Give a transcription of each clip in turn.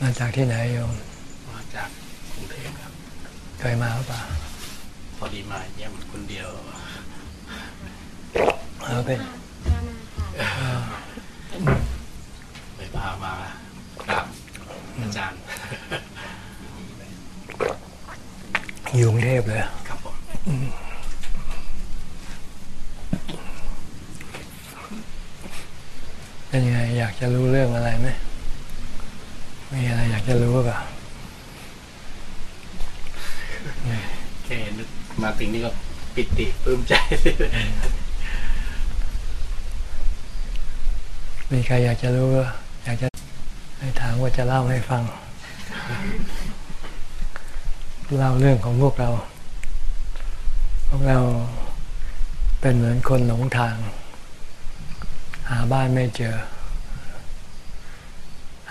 มาจากที่ไหนโยม มาจากกรุงเทพครับ เคยมาหรือเปล่า พอดีมาเยี่ยมคนเดียวเอาเป็นเลยพามากราบอาจารย์ อยู่กรุงเทพเลย ครับผมเป็นยังไงอยากจะรู้เรื่องอะไรไหม มีอะไรอยากจะรู้หรือเปล่าแค่นึกมาถึงนี่ก็ปิติปลื้มใจ มีใครอยากจะรู้ว่าอยากจะให้ถามว่าจะเล่าให้ฟัง เล่าเรื่องของพวกเรา พวกเราเป็นเหมือนคนหลงทาง หาบ้านไม่เจอ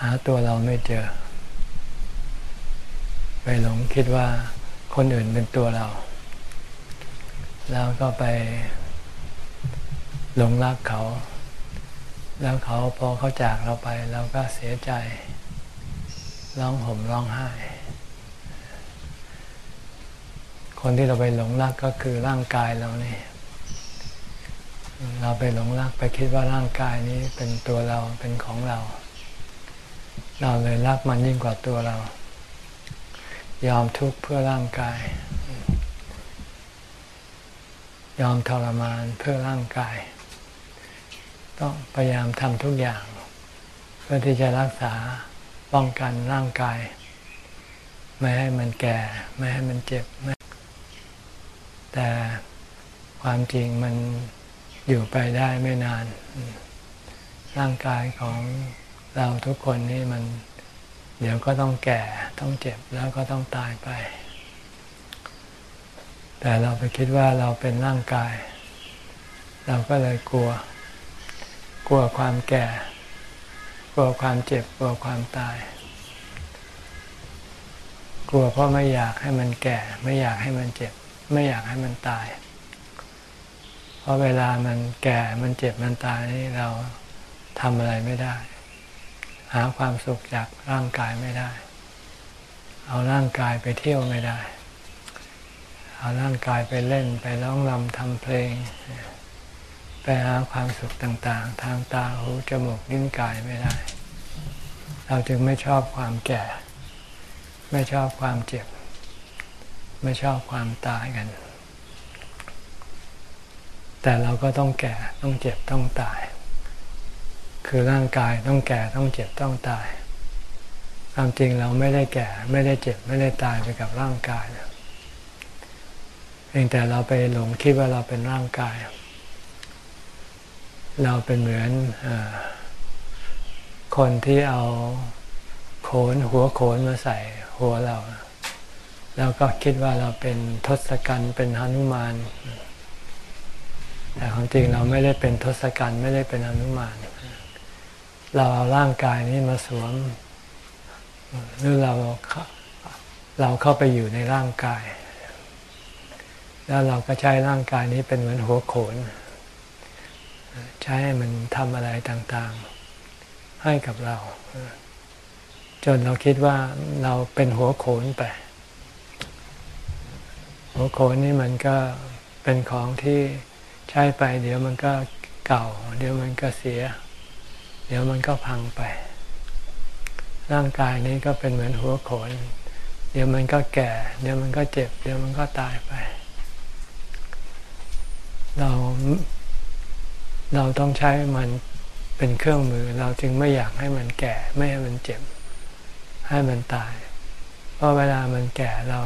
หาตัวเราไม่เจอ ไปหลงคิดว่าคนอื่นเป็นตัวเรา แล้วก็ไปหลงรักเขา แล้วเขาพอเขาจากเราไปเราก็เสียใจร้องห่มร้องไห้ คนที่เราไปหลงรักก็คือร่างกายเรานี่ เราไปหลงรักไปคิดว่าร่างกายนี้เป็นตัวเราเป็นของเรา เราเลยรักมันยิ่งกว่าตัวเรา ยอมทุกข์เพื่อร่างกาย ยอมทรมานเพื่อร่างกาย ต้องพยายามทำทุกอย่าง เพื่อที่จะรักษาป้องกันร่างกาย ไม่ให้มันแก่ ไม่ให้มันเจ็บแต่ความจริงมันอยู่ไปได้ไม่นาน ร่างกายของ เราทุกคนนี่มันเดี๋ยวก็ต้องแก่ต้องเจ็บแล้วก็ต้องตายไป แต่เราไปคิดว่าเราเป็นร่างกาย เราก็เลยกลัว กลัวความแก่ กลัวความเจ็บ กลัวความตาย กลัวเพราะไม่อยากให้มันแก่ ไม่อยากให้มันเจ็บ ไม่อยากให้มันตาย เพราะเวลามันแก่มันเจ็บมันตายนี่เราทำอะไรไม่ได้ หาความสุขจากร่างกายไม่ได้ เอาร่างกายไปเที่ยวไม่ได้ เอาร่างกายไปเล่นไปร้องรำทำเพลง ไปหาความสุขต่างๆ ทางตาหูจมูกลิ้นกายไม่ได้ เราจึงไม่ชอบความแก่ ไม่ชอบความเจ็บ ไม่ชอบความตายกัน แต่เราก็ต้องแก่ต้องเจ็บต้องตาย คือร่างกายต้องแก่ต้องเจ็บต้องตาย ความจริงเราไม่ได้แก่ไม่ได้เจ็บไม่ได้ตายไปกับร่างกายนะเพียงแต่เราไปหลงคิดว่าเราเป็นร่างกาย เราเป็นเหมือนอคนที่เอาโขนหัวโขนมาใส่หัวเรา แล้วก็คิดว่าเราเป็นทศกัณฐ์เป็นหนุมานแต่ความจริงเราไม่ได้เป็นทศกัณฐ์ไม่ได้เป็นหนุมาน เราเอาร่างกายนี้มาสวม หรือเราเราเข้าไปอยู่ในร่างกาย แล้วเราก็ใช้ร่างกายนี้เป็นเหมือนหัวโขน ใช้ให้มันทำอะไรต่างๆ ให้กับเรา จนเราคิดว่าเราเป็นหัวโขนไป หัวโขนนี่มันก็เป็นของที่ใช้ไป เดี๋ยวมันก็เก่า เดี๋ยวมันก็เสีย เดี๋ยวมันก็พังไป ร่างกายนี้ก็เป็นเหมือนหัวโขน เดี๋ยวมันก็แก่ เดี๋ยวมันก็เจ็บ เดี๋ยวมันก็ตายไป เราเราต้องใช้มันเป็นเครื่องมือ เราจึงไม่อยากให้มันแก่ ไม่ให้มันเจ็บ ให้มันตาย เพราะเวลามันแก่เรา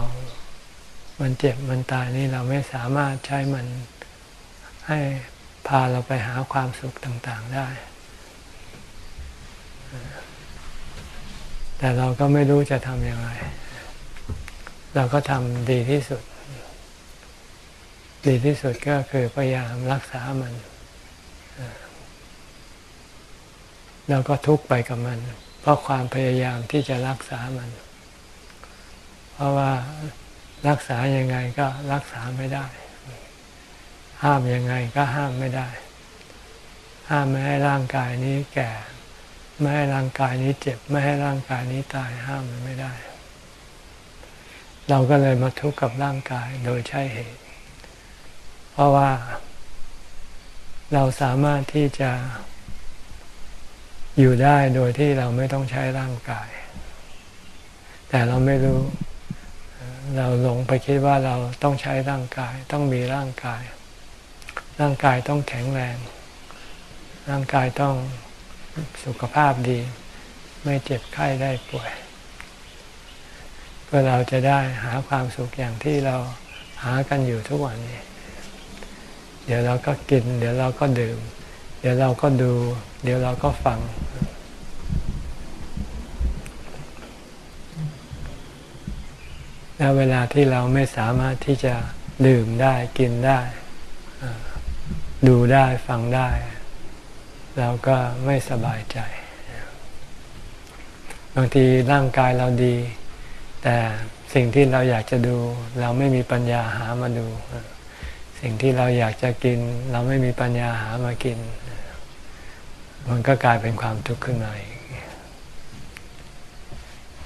มันเจ็บมันตายนี่เราไม่สามารถใช้มันให้พาเราไปหาความสุขต่างๆได้ แต่เราก็ไม่รู้จะทำยังไงเราก็ทำดีที่สุด ดีที่สุดก็คือพยายามรักษามันเราก็ทุกข์ไปกับมัน เพราะความพยายามที่จะรักษามัน เพราะว่ารักษายังไงก็รักษาไม่ได้ ห้ามยังไงก็ห้ามไม่ได้ ห้ามไม่ให้ร่างกายนี้แก่ ไม่ให้ร่างกายนี้เจ็บ ไม่ให้ร่างกายนี้ตายห้ามมันไม่ได้ เราก็เลยมาทุกข์กับร่างกายโดยใช่เหตุ เพราะว่า เราสามารถที่จะอยู่ได้โดยที่เราไม่ต้องใช้ร่างกาย แต่เราไม่รู้ เราหลงไปคิดว่าเราต้องใช้ร่างกาย ต้องมีร่างกาย ร่างกายต้องแข็งแรง ร่างกายต้อง สุขภาพดี ไม่เจ็บไข้ได้ป่วยเพื่อเราจะได้หาความสุขอย่างที่เราหากันอยู่ทุกวันนี้ เดี๋ยวเราก็กิน เดี๋ยวเราก็ดื่ม เดี๋ยวเราก็ดู เดี๋ยวเราก็ฟัง แล้วเวลาที่เราไม่สามารถที่จะดื่มได้กินได้ ดูได้ฟังได้ เราก็ไม่สบายใจ บางทีร่างกายเราดี แต่สิ่งที่เราอยากจะดู เราไม่มีปัญญาหามาดู สิ่งที่เราอยากจะกิน เราไม่มีปัญญาหามากิน มันก็กลายเป็นความทุกข์ขึ้นมาอีก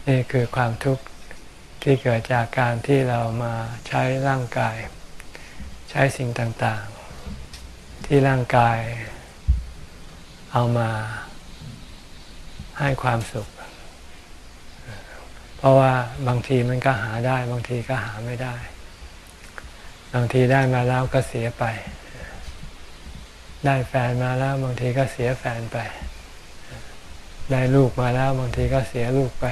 นี่คือความทุกข์ที่เกิดจากการที่เรามาใช้ร่างกาย ใช้สิ่งต่างๆ ที่ร่างกาย เอามาให้ความสุข เพราะว่าบางทีมันก็หาได้ บางทีก็หาไม่ได้ บางทีได้มาแล้วก็เสียไป ได้แฟนมาแล้ว บางทีก็เสียแฟนไป ได้ลูกมาแล้ว บางทีก็เสียลูกไป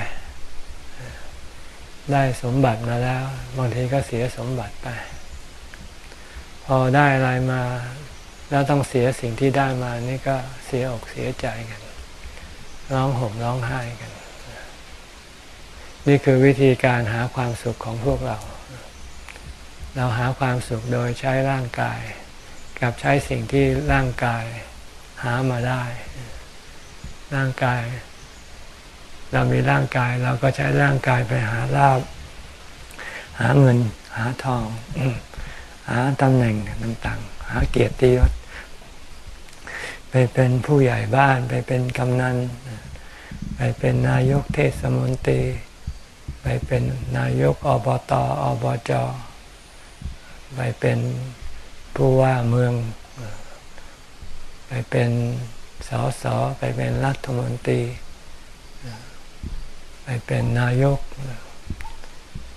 ได้สมบัติมาแล้ว บางทีก็เสียสมบัติไป พอได้อะไรมา แล้วต้องเสียสิ่งที่ได้มานี่ก็เสียอกเสียใจกัน ร้องห่มร้องไห้กัน นี่คือวิธีการหาความสุขของพวกเรา เราหาความสุขโดยใช้ร่างกาย กับใช้สิ่งที่ร่างกายหามาได้ ร่างกาย เรามีร่างกายเราก็ใช้ร่างกายไปหาลาบ หาเงิน หาทอง หาตำแหน่งต่างๆ หาเกียรติยศไปเป็นผู้ใหญ่บ้านไปเป็นกำนันไปเป็นนายกเทศมนตรี ไปเป็นนายกอบตอบจไปเป็นผู้ว่าเมือง ไปเป็นสสไปเป็นรัฐมนตรี ไปเป็นนายก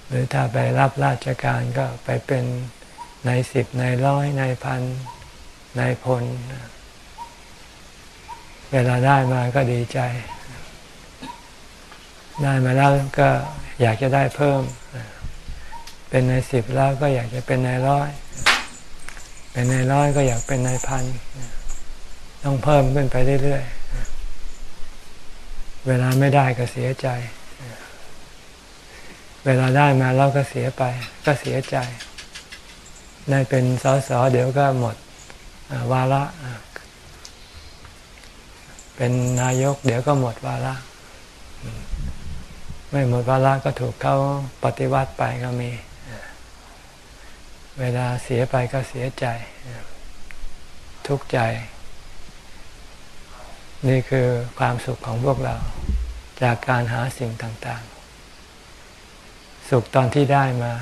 หรือถ้าไปรับราชการก็ไปเป็น ในสิบในร้อยในพันในพล เวลาได้มาก็ดีใจ ได้มาแล้วก็อยากจะได้เพิ่ม เป็นในสิบแล้วก็อยากจะเป็นในร้อย เป็นในร้อยก็อยากเป็นในพัน ต้องเพิ่มขึ้นไปเรื่อยๆ เวลาไม่ได้ก็เสียใจ เวลาได้มาแล้วก็เสียไป ก็เสียใจ ได้เป็นสสเดี๋ยวก็หมดวาระเป็นนายก เดี๋ยวก็หมดวาระไม่หมดวาระก็ถูกเขาปฏิวัติไปก็มี เวลาเสียไปก็เสียใจ ทุกข์ใจ นี่คือความสุขของพวกเรา จากการหาสิ่งต่าง ๆ สุขตอนที่ได้มา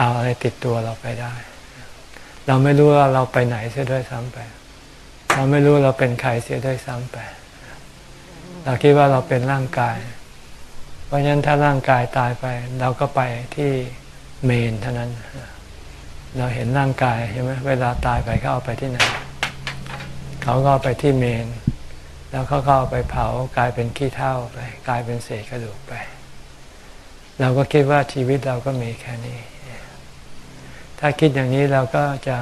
เอาอะไรติดตัวเราไปได้ เราไม่รู้ว่าเราไปไหนเสียด้วยซ้ำไป เราไม่รู้เราเป็นใครเสียด้วยซ้ำไป เราคิดว่าเราเป็นร่างกาย เพราะฉะนั้นถ้าร่างกายตายไป เราก็ไปที่เมนเท่านั้น เราเห็นร่างกายใช่ไหมเวลาตายไปเขาเอาไปที่ไหน เขาก็ไปที่เมน แล้วเขาก็เอาไปเผากลายเป็นขี้เถ้าไป กลายเป็นเศษกระดูกไป เราก็คิดว่าชีวิตเราก็มีแค่นี้ ถ้าคิดอย่างนี้เราก็จะ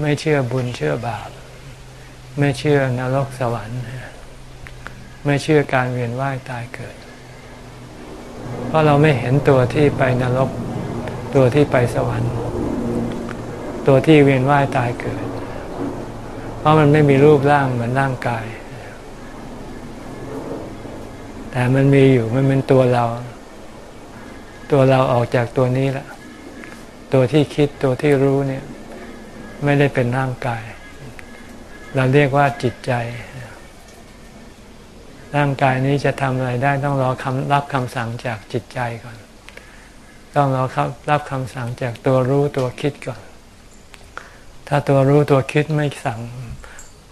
ไม่เชื่อบุญเชื่อบาป ไม่เชื่อนรกสวรรค์ ไม่เชื่อการเวียนว่ายตายเกิด เพราะเราไม่เห็นตัวที่ไปนรก ตัวที่ไปสวรรค์ ตัวที่เวียนว่ายตายเกิด เพราะมันไม่มีรูปร่างเหมือนร่างกาย แต่มันมีอยู่มันเป็นตัวเรา ตัวเราออกจากตัวนี้แหละ ตัวที่คิดตัวที่รู้เนี่ยไม่ได้เป็นร่างกาย เราเรียกว่าจิตใจ ร่างกายนี้จะทำอะไรได้ต้องรอคำรับคำสั่งจากจิตใจก่อน ต้องรอครับรับคำสั่งจากตัวรู้ตัวคิดก่อน ถ้าตัวรู้ตัวคิดไม่สั่ง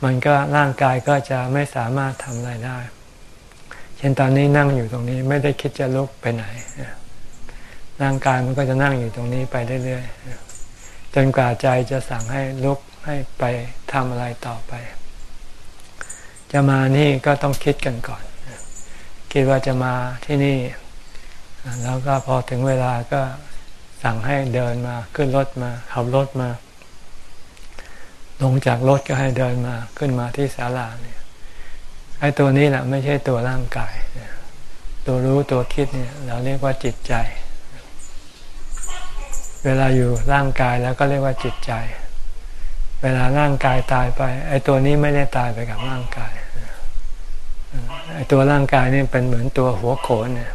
มันก็ร่างกายก็จะไม่สามารถทำอะไรได้ เช่นตอนนี้นั่งอยู่ตรงนี้ไม่ได้คิดจะลุกไปไหน ร่างกายมันก็จะนั่งอยู่ตรงนี้ไปเรื่อยๆจนกว่าใจจะสั่งให้ลุกให้ไปทำอะไรต่อไป จะมานี่ก็ต้องคิดกันก่อน คิดว่าจะมาที่นี่ แล้วก็พอถึงเวลาก็สั่งให้เดินมาขึ้นรถมาขับรถมา ลงจากรถก็ให้เดินมาขึ้นมาที่ศาลาเนี่ยไอ้ตัวนี้แหละไม่ใช่ตัวร่างกาย ตัวรู้ตัวคิดเนี่ย เราเรียกว่าจิตใจ เวลาอยู่ร่างกายแล้วก็เรียกว่าจิตใจ เวลาร่างกายตายไป ไอ้ตัวนี้ไม่ได้ตายไปกับร่างกายไอ้ตัวร่างกายนี่เป็นเหมือนตัวหัวโขนเนี่ย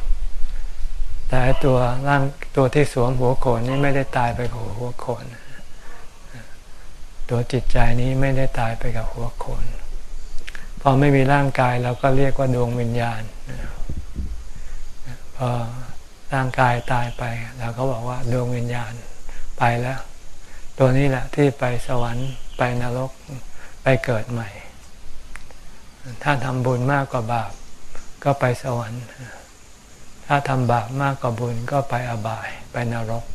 แต่ตัวร่างตัวที่สวมหัวโขนนี่ไม่ได้ตายไปกับหัวโขน ตัวจิตใจนี้ไม่ได้ตายไปกับหัวโขน พอไม่มีร่างกายเราก็เรียกว่าดวงวิญญาณพอ ร่างกายตายไปเราก็บอกว่าดวงวิญญาณไปแล้ว ตัวนี้แหละที่ไปสวรรค์ไปนรกไปเกิดใหม่ ถ้าทำบุญมากกว่าบาปก็ไปสวรรค์ ถ้าทำบาปมากกว่าบุญก็ไปอบายไปนรก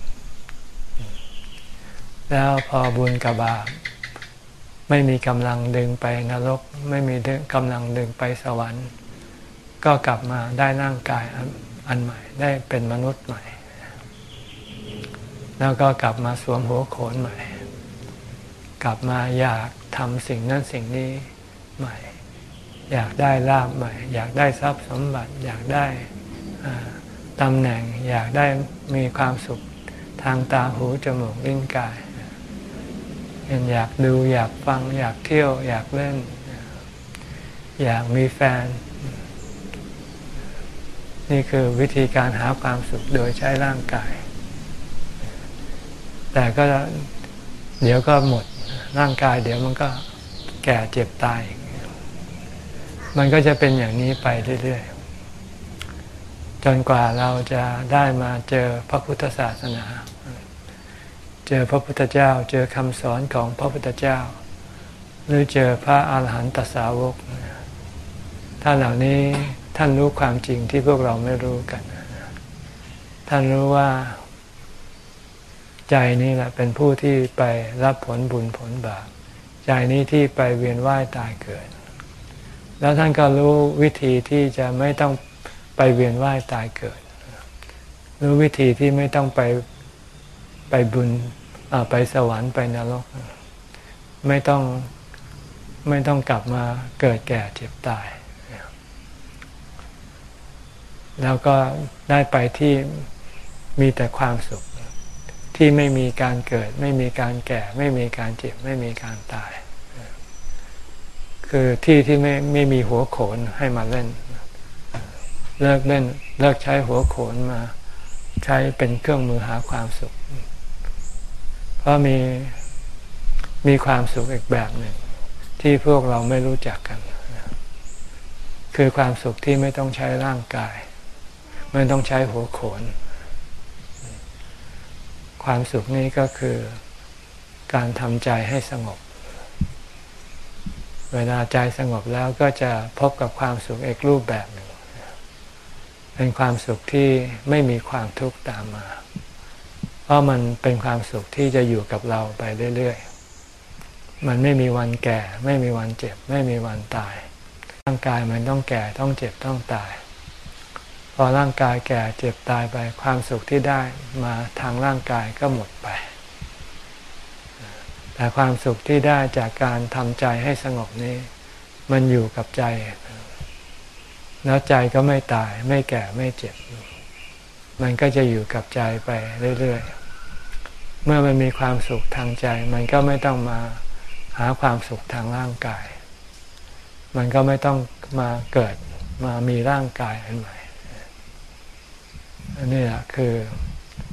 แล้วพอบุญกับบาปไม่มีกำลังดึงไปนรก ไม่มีกำลังดึงไปสวรรค์ ก็กลับมาได้ร่างกาย อันใหม่ได้เป็นมนุษย์ใหม่ แล้วก็กลับมาสวมหัวโขนใหม่ กลับมาอยากทำสิ่งนั้นสิ่งนี้ใหม่ อยากได้ลาบใหม่ อยากได้ทรัพย์สมบัติ อยากได้ตำแหน่ง อยากได้มีความสุขทางตาหูจมูกลิ้นกายอยากดูอยากฟัง อยากเที่ยว อยากเล่น อยากมีแฟน นี่คือวิธีการหาความสุขโดยใช้ร่างกาย แต่ก็เดี๋ยวก็หมดร่างกาย เดี๋ยวมันก็แก่เจ็บตาย มันก็จะเป็นอย่างนี้ไปเรื่อยๆ จนกว่าเราจะได้มาเจอพระพุทธศาสนา เจอพระพุทธเจ้า เจอคำสอนของพระพุทธเจ้า หรือเจอพระอาหารหันตสาวก ถ้าเหล่านี้ ท่านรู้ความจริงที่พวกเราไม่รู้กัน ท่านรู้ว่า ใจนี่แหละเป็นผู้ที่ไปรับผลบุญผลบาปใจนี้ที่ไปเวียนว่ายตายเกิด แล้วท่านก็รู้วิธีที่จะไม่ต้องไปเวียนว่ายตายเกิด รู้วิธีที่ไม่ต้องไปไปบุญไปสวรรค์ไปนรก ไม่ต้องไม่ต้องกลับมาเกิดแก่เจ็บตาย แล้วก็ได้ไปที่มีแต่ความสุข ที่ไม่มีการเกิด ไม่มีการแก่ ไม่มีการเจ็บ ไม่มีการตาย คือที่ที่ไม่ไม่มีหัวโขนให้มาเล่น เลิกเล่นเลิกใช้หัวโขนมา ใช้เป็นเครื่องมือหาความสุข เพราะมีมีความสุขอีกแบบหนึ่ง ที่พวกเราไม่รู้จักกัน คือความสุขที่ไม่ต้องใช้ร่างกาย ไม่ต้องใช้หัวโขน ความสุขนี้ก็คือการทำใจให้สงบ เวลาใจสงบแล้วก็จะพบกับความสุขอีกรูปแบบหนึ่ง เป็นความสุขที่ไม่มีความทุกข์ตามมา เพราะมันเป็นความสุขที่จะอยู่กับเราไปเรื่อยๆ มันไม่มีวันแก่ ไม่มีวันเจ็บ ไม่มีวันตาย ร่างกายมันต้องแก่ต้องเจ็บต้องตาย พอร่างกายแก่เจ็บตายไปความสุขที่ได้มาทางร่างกายก็หมดไป แต่ความสุขที่ได้จากการทำใจให้สงบนี้ มันอยู่กับใจ แล้วใจก็ไม่ตายไม่แก่ไม่เจ็บ มันก็จะอยู่กับใจไปเรื่อยๆ เมื่อมันมีความสุขทางใจ มันก็ไม่ต้องมาหาความสุขทางร่างกาย มันก็ไม่ต้องมาเกิดมามีร่างกายอันใหม่ นนี้แหละคือ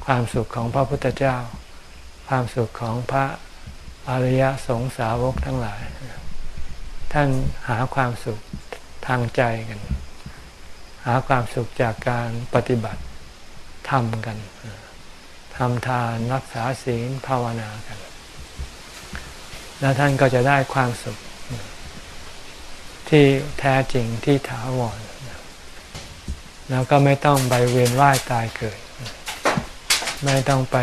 ความสุขของพระพุทธเจ้า ความสุขของพระอริยสงสาวกทั้งหลาย ท่านหาความสุขทางใจกัน หาความสุขจากการปฏิบัติทำกันทำทานรักษาศีลภาวนากัน แล้วท่านก็จะได้ความสุข ที่แท้จริงที่ถาวร แล้วก็ไม่ต้องไปเวียนว่ายตายเกิด ไม่ต้องไป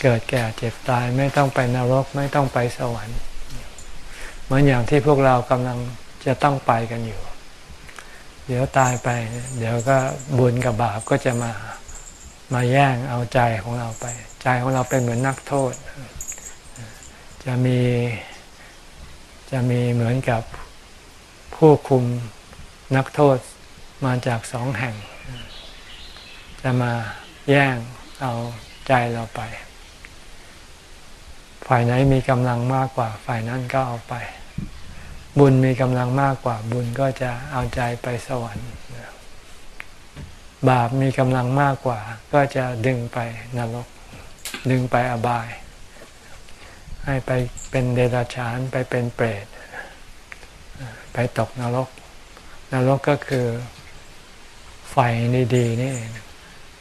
เกิดแก่เจ็บตาย ไม่ต้องไปนรก ไม่ต้องไปสวรรค์ เหมือนอย่างที่พวกเรากำลังจะต้องไปกันอยู่ เดี๋ยวตายไป เดี๋ยวก็บุญกับบาปก็จะมามาแย่งเอาใจของเราไป ใจของเราเป็นเหมือนนักโทษ จะมีจะมีเหมือนกับผู้คุมนักโทษ มาจากสองแห่ง จะมาแย่งเอาใจเราไป ฝ่ายไหนมีกำลังมากกว่า ฝ่ายนั้นก็เอาไป บุญมีกำลังมากกว่า บุญก็จะเอาใจไปสวรรค์บาปมีกำลังมากกว่า ก็จะดึงไปนรก ดึงไปอบาย ให้ไปเป็นเดรัจฉานไปเป็นเปรต ไปตกนรก นรกก็คือ ไฟดีๆนี่เอง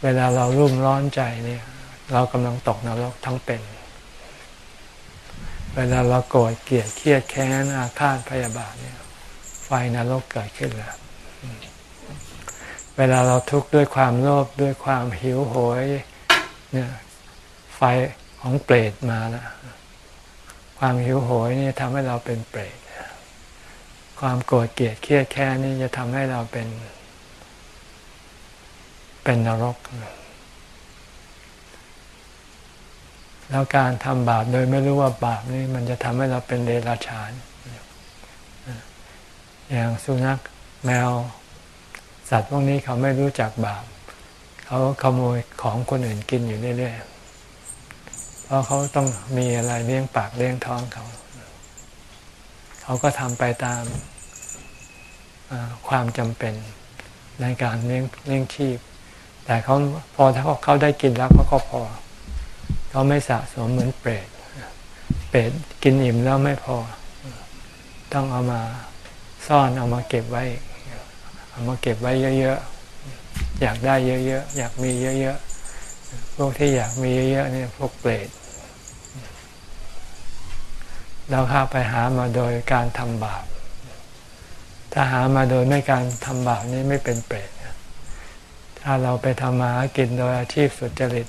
เวลาเรารุ่มร้อนใจเนี่ย เรากำลังตกนรกทั้งเป็น เวลาเราโกรธเกลียดเครียดแค้นอาฆาตพยาบาทเนี่ย ไฟนรกเกิดขึ้นแล้วเวลาเราทุกข์ด้วยความโลภด้วยความหิวโหยเนี่ยไฟของเปรตมาแล้วความหิวโหยนี่ทำให้เราเป็นเปรตความโกรธเกลียดเครียดแค้นนี่จะทำให้เราเป็น เป็นนรก แล้วการทำบาปโดยไม่รู้ว่าบาปนี่มันจะทำให้เราเป็นเดรัจฉาน อย่างสุนัขแมว สัตว์พวกนี้เขาไม่รู้จักบาป เขาขโมยของคนอื่นกินอยู่เรื่อยๆ เพราะเขาต้องมีอะไรเลี้ยงปากเลี้ยงท้องเขา เขาก็ทำไปตามความจำเป็นในการเลี้ยงเลี้ยงชีพ แต่เขาพอถ้าเขาได้กินแล้วเขาก็พอ เขาไม่สะสมเหมือนเปรตเปรตกินอิ่มแล้วไม่พอ ต้องเอามาซ่อนเอามาเก็บไว้ เอามาเก็บไว้เยอะๆ อยากได้เยอะๆ อยากมีเยอะๆ พวกที่อยากมีเยอะๆเนี่ยพวกเปรตเราข้าไปหามาโดยการทำบาป ถ้าหามาโดยไม่การทำบาปนี่ไม่เป็นเปรต ถ้าเราไปทำมาหากินโดยอาชีพสุจริต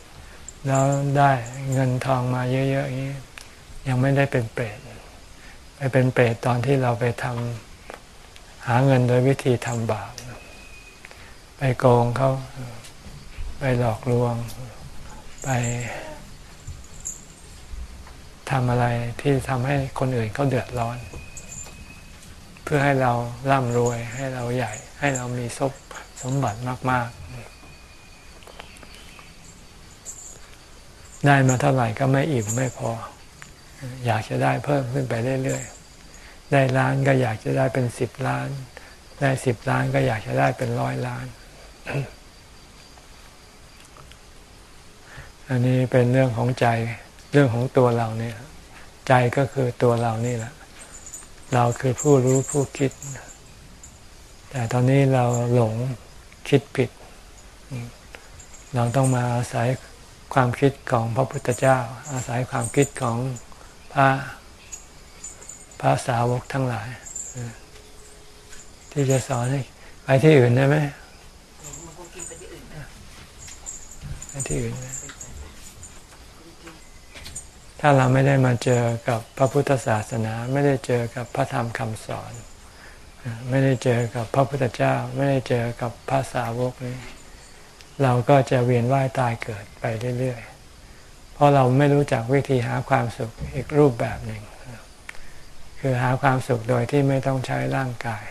แล้วได้เงินทองมาเยอะๆอย่างนี้ยังไม่ได้เป็นเปรตไปเป็นเปรตตอนที่เราไปทำหาเงินโดยวิธีทำบาปไปโกงเขาไปหลอกลวง ไปทำอะไรที่ทำให้คนอื่นเขาเดือดร้อน เพื่อให้เราร่ำรวยให้เราใหญ่ ให้เรามีทรัพย์สมบัติมาก ๆ ได้มาเท่าไหร่ก็ไม่อิ่มไม่พอ อยากจะได้เพิ่มขึ้นไปเรื่อยๆ ได้ล้านก็อยากจะได้เป็นสิบล้าน ได้สิบล้านก็อยากจะได้เป็นร้อยล้าน อันนี้เป็นเรื่องของใจเรื่องของตัวเราเนี่ย ใจก็คือตัวเรานี่แหละ เราคือผู้รู้ผู้คิด แต่ตอนนี้เราหลงคิดผิด เราต้องมาอาศัย ความคิดของพระพุทธเจ้า อาศัยความคิดของพระพระสาวกทั้งหลาย ที่จะสอนให้ไปที่อื่นได้ไหมไปที่อื่นถ้าเราไม่ได้มาเจอกับพระพุทธศาสนา ไม่ได้เจอกับพระธรรมคำสอน ไม่ได้เจอกับพระพุทธเจ้า ไม่ได้เจอกับพระสาวกนี้ เราก็จะเวียนว่ายตายเกิดไปเรื่อยๆ เพราะเราไม่รู้จักวิธีหาความสุขอีกรูปแบบหนึ่ง คือหาความสุขโดยที่ไม่ต้องใช้ร่างกาย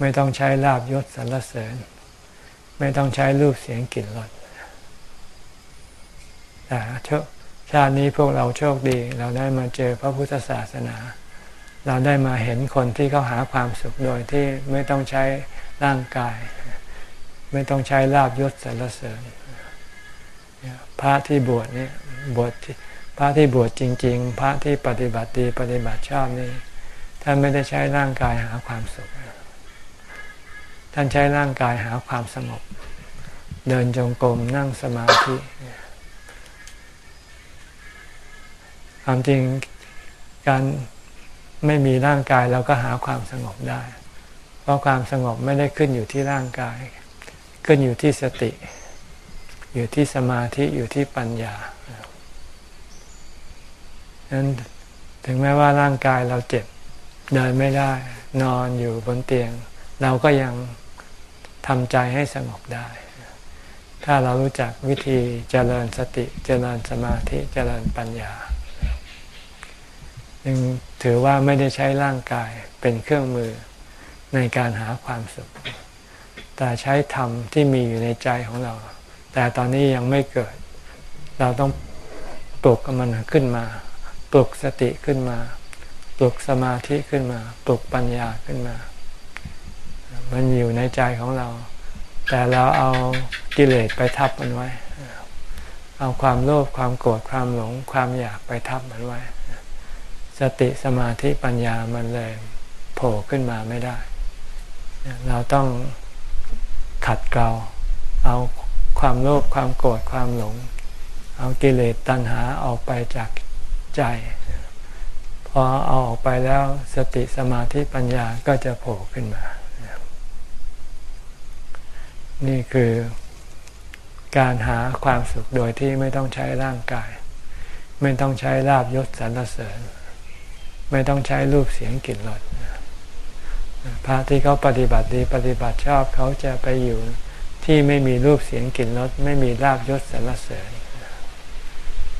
ไม่ต้องใช้ลาบยศสรรเสริญ ไม่ต้องใช้รูปเสียงกลิ่นรสแต่ชาตินี้พวกเราโชคดี เราได้มาเจอพระพุทธศาสนา เราได้มาเห็นคนที่เขาหาความสุขโดยที่ไม่ต้องใช้ร่างกาย ไม่ต้องใช้ลาบยศสรรเสริญพระที่บวชนี่บวชที่พระที่บวชจริง ๆ พระที่ปฏิบัติดีปฏิบัติชอบนี่ท่านไม่ได้ใช้ร่างกายหาความสุข ท่านใช้ร่างกายหาความสงบ เดินจงกรมนั่งสมาธิความจริงการไม่มีร่างกายเราก็หาความสงบได้ เพราะความสงบไม่ได้ขึ้นอยู่ที่ร่างกาย ขึ้นอยู่ที่สติ อยู่ที่สมาธิอยู่ที่ปัญญาฉะนั้นถึงแม้ว่าร่างกายเราเจ็บเดินไม่ได้ นอนอยู่บนเตียง เราก็ยังทำใจให้สงบได้ ถ้าเรารู้จักวิธีเจริญสติเจริญสมาธิเจริญปัญญายังถือว่าไม่ได้ใช้ร่างกายเป็นเครื่องมือในการหาความสุข แต่ใช้ธรรมที่มีอยู่ในใจของเรา แต่ตอนนี้ยังไม่เกิด เราต้องปลุกมันขึ้นมา ปลุกสติขึ้นมา ปลุกสมาธิขึ้นมา ปลุกปัญญาขึ้นมา มันอยู่ในใจของเรา แต่เราเอากิเลสไปทับมันไว้ เอาความโลภความโกรธความหลงความอยากไปทับมันไว้ สติสมาธิปัญญามันเลยโผล่ขึ้นมาไม่ได้ เราต้อง ขัดเกลาเอาความโลภความโกรธความหลง เอากิเลสตัณหาออกไปจากใจ พอเอาออกไปแล้วสติสมาธิปัญญาก็จะโผล่ขึ้นมา นี่คือการหาความสุขโดยที่ไม่ต้องใช้ร่างกาย ไม่ต้องใช้ลาบยศสรรเสริญ ไม่ต้องใช้รูปเสียงกลิ่นรส พระที่เขาปฏิบัติดีปฏิบัติชอบเขาจะไปอยู่ที่ไม่มีรูปเสียงกลิ่นรสไม่มีลาบยศสรรเสริญ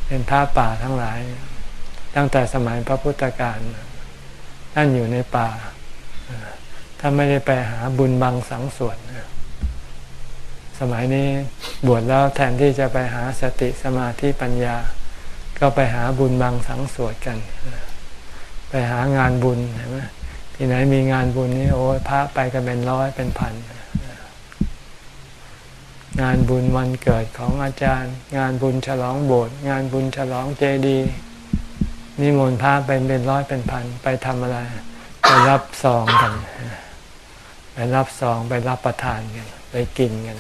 เป็นพระป่าทั้งหลาย ตั้งแต่สมัยพระพุทธการท่านอยู่ในป่าถ้าไม่ได้ไปหาบุญบังสังสวดสมัยนี้บวชแล้วแทนที่จะไปหาสติสมาธิปัญญา ก็ไปหาบุญบังสังสวดกัน ไปหางานบุญเห็นไหม ที่ไหนมีงานบุญนี่โอ้พระไปกันเป็นร้อยเป็นพัน งานบุญวันเกิดของอาจารย์ งานบุญฉลองโบสถ์งานบุญฉลองเจดีย์นิมนต์พระไปเป็นร้อยเป็นพัน ไปทำอะไร ไปรับซองกันไปรับซองไปรับประทานกันไปกินกัน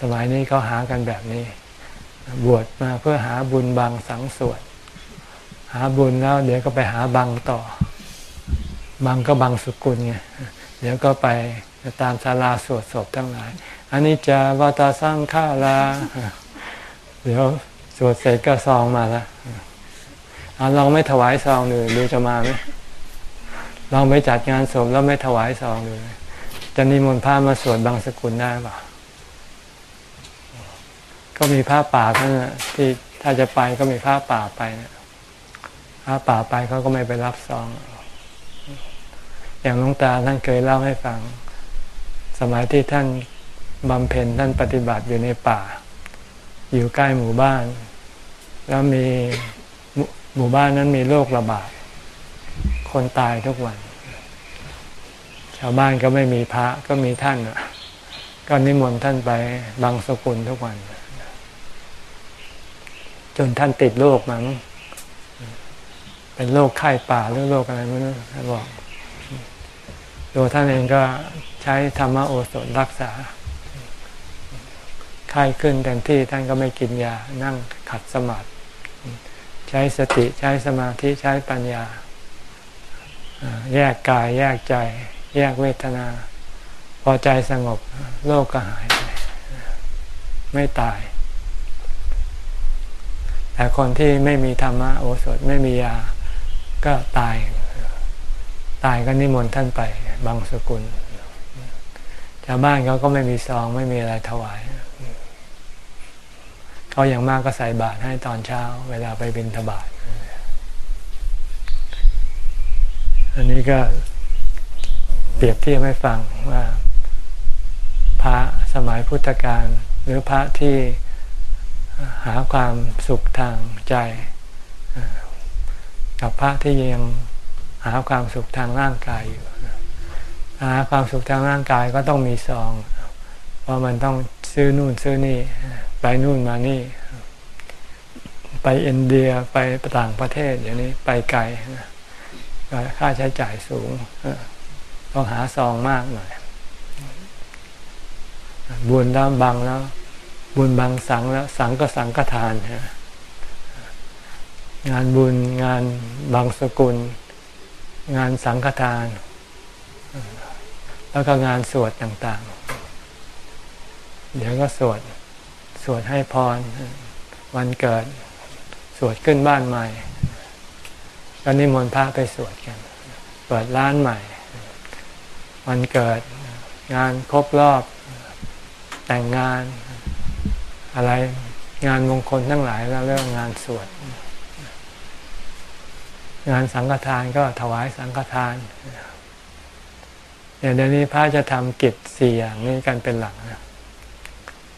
สมัยนี้เขาหากันแบบนี้ บวชมาเพื่อหาบุญบางสังส่วดหาบุญแล้วเดี๋ยวก็ไปหาบังต่อ บังก็บังสุกุลไงเดี๋ยวก็ไปตามศาลาสวดศพทั้งหลาย อันนี้จะวาตาสร้างข้าลา เดี๋ยวสวดเสร็จก็ซองมาล้วเอาลองไม่ถวายซองดูดูจะมาไหมลองไปจัดงานศพแล้วไม่ถวายซองดูจะนิมนต์พระมาสวดบางสกุลได้ป่ะก็มีผ้าป่าท่านที่ถ้าจะไปก็มีผ้าป่าไปนะพระป่าไปเขาก็ไม่ไปรับซอง อย่างหลวงตาท่านเคยเล่าให้ฟัง สมัยที่ท่านบำเพ็ญท่านปฏิบัติอยู่ในป่า อยู่ใกล้หมู่บ้าน แล้วมีหมู่บ้านนั้นมีโรคระบาด คนตายทุกวัน ชาวบ้านก็ไม่มีพระก็มีท่านก็นิมนต์ท่านไปบางสกุลทุกวัน จนท่านติดโรคมั้งเป็นโรคไข้ป่าหรือโรคอะไรไม่รู้ท่านบอก ตัวท่านเองก็ใช้ธรรมโอสถรักษาไข้ขึ้นเต็มที่ท่านก็ไม่กินยา นั่งขัดสมาธิใช้สติใช้สมาธิใช้ปัญญา แยกกายแยกใจ แยกเวทนา พอใจสงบโรคก็หายไปไม่ตาย แต่คนที่ไม่มีธรรมะโอสถไม่มียาก็ตาย ตายก็นิมนต์ท่านไป บางสกุลชาวบ้านเขาก็ไม่มีซองไม่มีอะไรถวายเขาอย่างมากก็ใส่บาตรให้ตอนเช้า เวลาไปบิณฑบาตอันนี้ก็เปรียบเทียบให้ฟังว่า พระสมัยพุทธกาลหรือพระที่หาความสุขทางใจ กับพระที่ยังหาความสุขทางร่างกายอยู่ หาความสุขทางร่างกายก็ต้องมีซองเพราะมันต้องซื้อนู่นซื้อนี่ ไปนู่นมานี่ ไปอินเดียไปต่างประเทศอย่างนี้ไปไกลค่าใช้จ่ายสูงต้องหาซองมากหน่อยบุญแล้วบังแล้ว บุญบังสังแล้ว สังก็สังกทานฮะงานบุญงานบางสกุล งานสังฆทาน แล้วก็งานสวดต่างๆ เดี๋ยวก็สวด สวดให้พร วันเกิด สวดขึ้นบ้านใหม่ก็นิมนต์พระไปสวดกัน เปิดร้านใหม่ วันเกิด งานครบรอบ แต่งงาน อะไรงานมงคลทั้งหลายแล้วเรื่องงานสวด งานสังฆทานก็ถวายสังฆทาน เดี๋ยวนี้พระจะทำกิจสี่อย่างนี้กันเป็นหลักนะ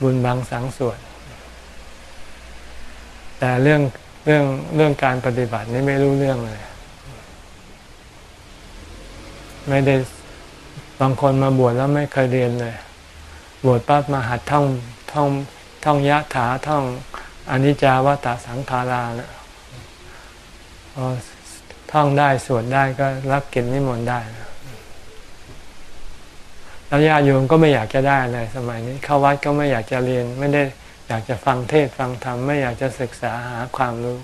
บุญบางสังส่วดแต่เรื่องเรื่องเรื่องการปฏิบัตินี่ไม่รู้เรื่องเลย ไม่ได้บางคนมาบวชแล้วไม่เคยเรียนเลย บวชปั๊บมาหัดท่องท่องท่องยะถาท่องอนิจจาวตาสังขาราแล้วท่องได้สวดได้ก็รับกินนิมนต์ได้ แล้วญาติโยมก็ไม่อยากจะได้เลยสมัยนี้ เข้าวัดก็ไม่อยากจะเรียน ไม่ได้อยากจะฟังเทศฟังธรรมไม่อยากจะศึกษาหาความรู้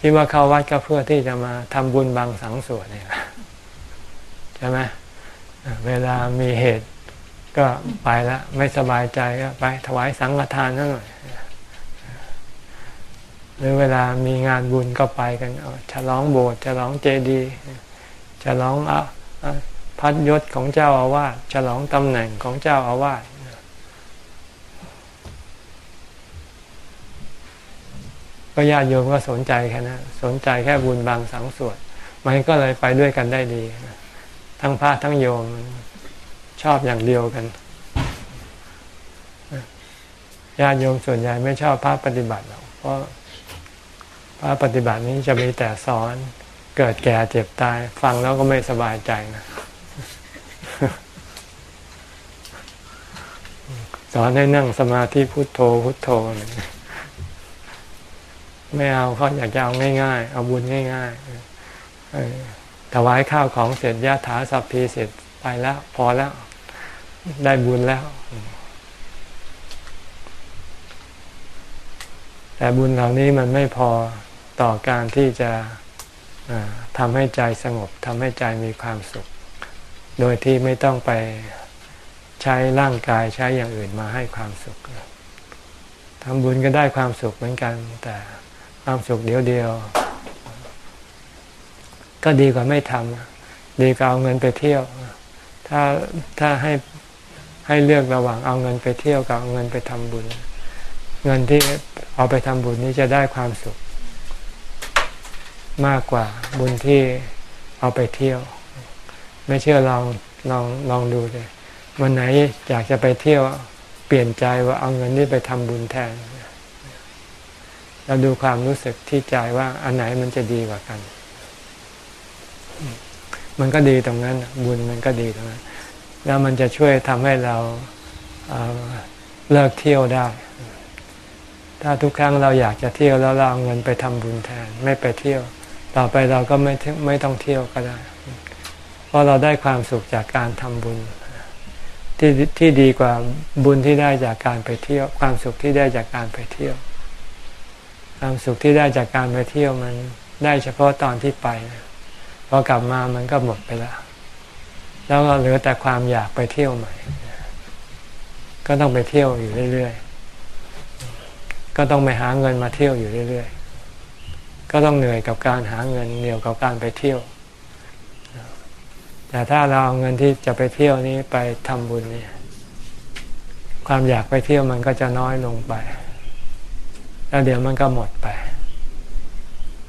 คิดว่าเข้าวัดก็เพื่อที่จะมาทำบุญบางสังส่วดเนี่ยใช่ไหมเวลามีเหตุก็ไปแล้วไม่สบายใจก็ไปถวายสังฆทานนั่นหน่อยหรือเวลามีงานบุญก็ไปกันฉลองโบสถ์ฉลองเจดีย์ฉลอง พัดยศของเจ้าอาวาสฉลองตำแหน่งของเจ้าอาวาสก็ญาติโยมก็สนใจแค่นั้นสนใจแค่บุญบางสังส่วดมันก็เลยไปด้วยกันได้ดี ทั้งพระทั้งโยมชอบอย่างเดียวกันญาติโยมส่วนใหญ่ไม่ชอบพระปฏิบัติหรอกเพราะพระปฏิบัตินี้จะมีแต่สอนเกิดแก่เจ็บตาย ฟังแล้วก็ไม่สบายใจนะ สอนให้นั่งสมาธิพุโทโธพุโทโธไม่เอาเขาอยากจะเอาง่าย ๆ เอาบุญง่ายๆถวายข้าวของเสร็จญาถาสัพพีเสร็จไปแล้ว พอแล้ว ได้บุญแล้ว แต่บุญเหล่านี้มันไม่พอต่อการที่จะทำให้ใจสงบทำให้ใจมีความสุข โดยที่ไม่ต้องไป ใช้ร่างกายใช้อย่างอื่นมาให้ความสุขทำบุญก็ได้ความสุขเหมือนกัน แต่ความสุขเดียวเดียว ก็ดีกว่าไม่ทำดีกว่าเอาเงินไปเที่ยว ถ้าถ้าให้ให้เลือกระหว่างเอาเงินไปเที่ยวกับเอาเงินไปทำบุญ เงินที่เอาไปทำบุญนี้จะได้ความสุข มากกว่าบุญที่เอาไปเที่ยว ไม่เชื่อลองลองลองดูเลย วันไหนอยากจะไปเที่ยวเปลี่ยนใจว่าเอาเงินนี้ไปทำบุญแทน เราดูความรู้สึกที่ใจว่าอันไหนมันจะดีกว่ากัน มันก็ดีตรงนั้น บุญมันก็ดีตรงนั้น แล้วมันจะช่วยทำให้เราเลิกเที่ยวได้ ถ้าทุกครั้งเราอยากจะเที่ยวแล้วเราเอาเงินไปทำบุญแทน ไม่ไปเที่ยว ต่อไปเราก็ไม่ไม่ต้องเที่ยวก็ได้ เพราะเราได้ความสุขจากการทำบุญ ที่ที่ดีกว่าบุญที่ได้จากการไปเที่ยว ความสุขที่ได้จากการไปเที่ยว ความสุขที่ได้จากการไปเที่ยวมันได้เฉพาะตอนที่ไปพอกลับมามันก็หมดไปแล้วแล้วก็เหลือแต่ความอยากไปเที่ยวใหม่ ก็ต้องไปเที่ยวอยู่เรื่อยๆ ก็ต้องไปหาเงินมาเที่ยวอยู่เรื่อยๆ ก็ต้องเหนื่อยกับการหาเงินเหนื่อยกับการไปเที่ยว แต่ถ้าเราเอาเงินที่จะไปเที่ยวนี้ไปทำบุญนี่ความอยากไปเที่ยวมันก็จะน้อยลงไป แล้วเดี๋ยวมันก็หมดไป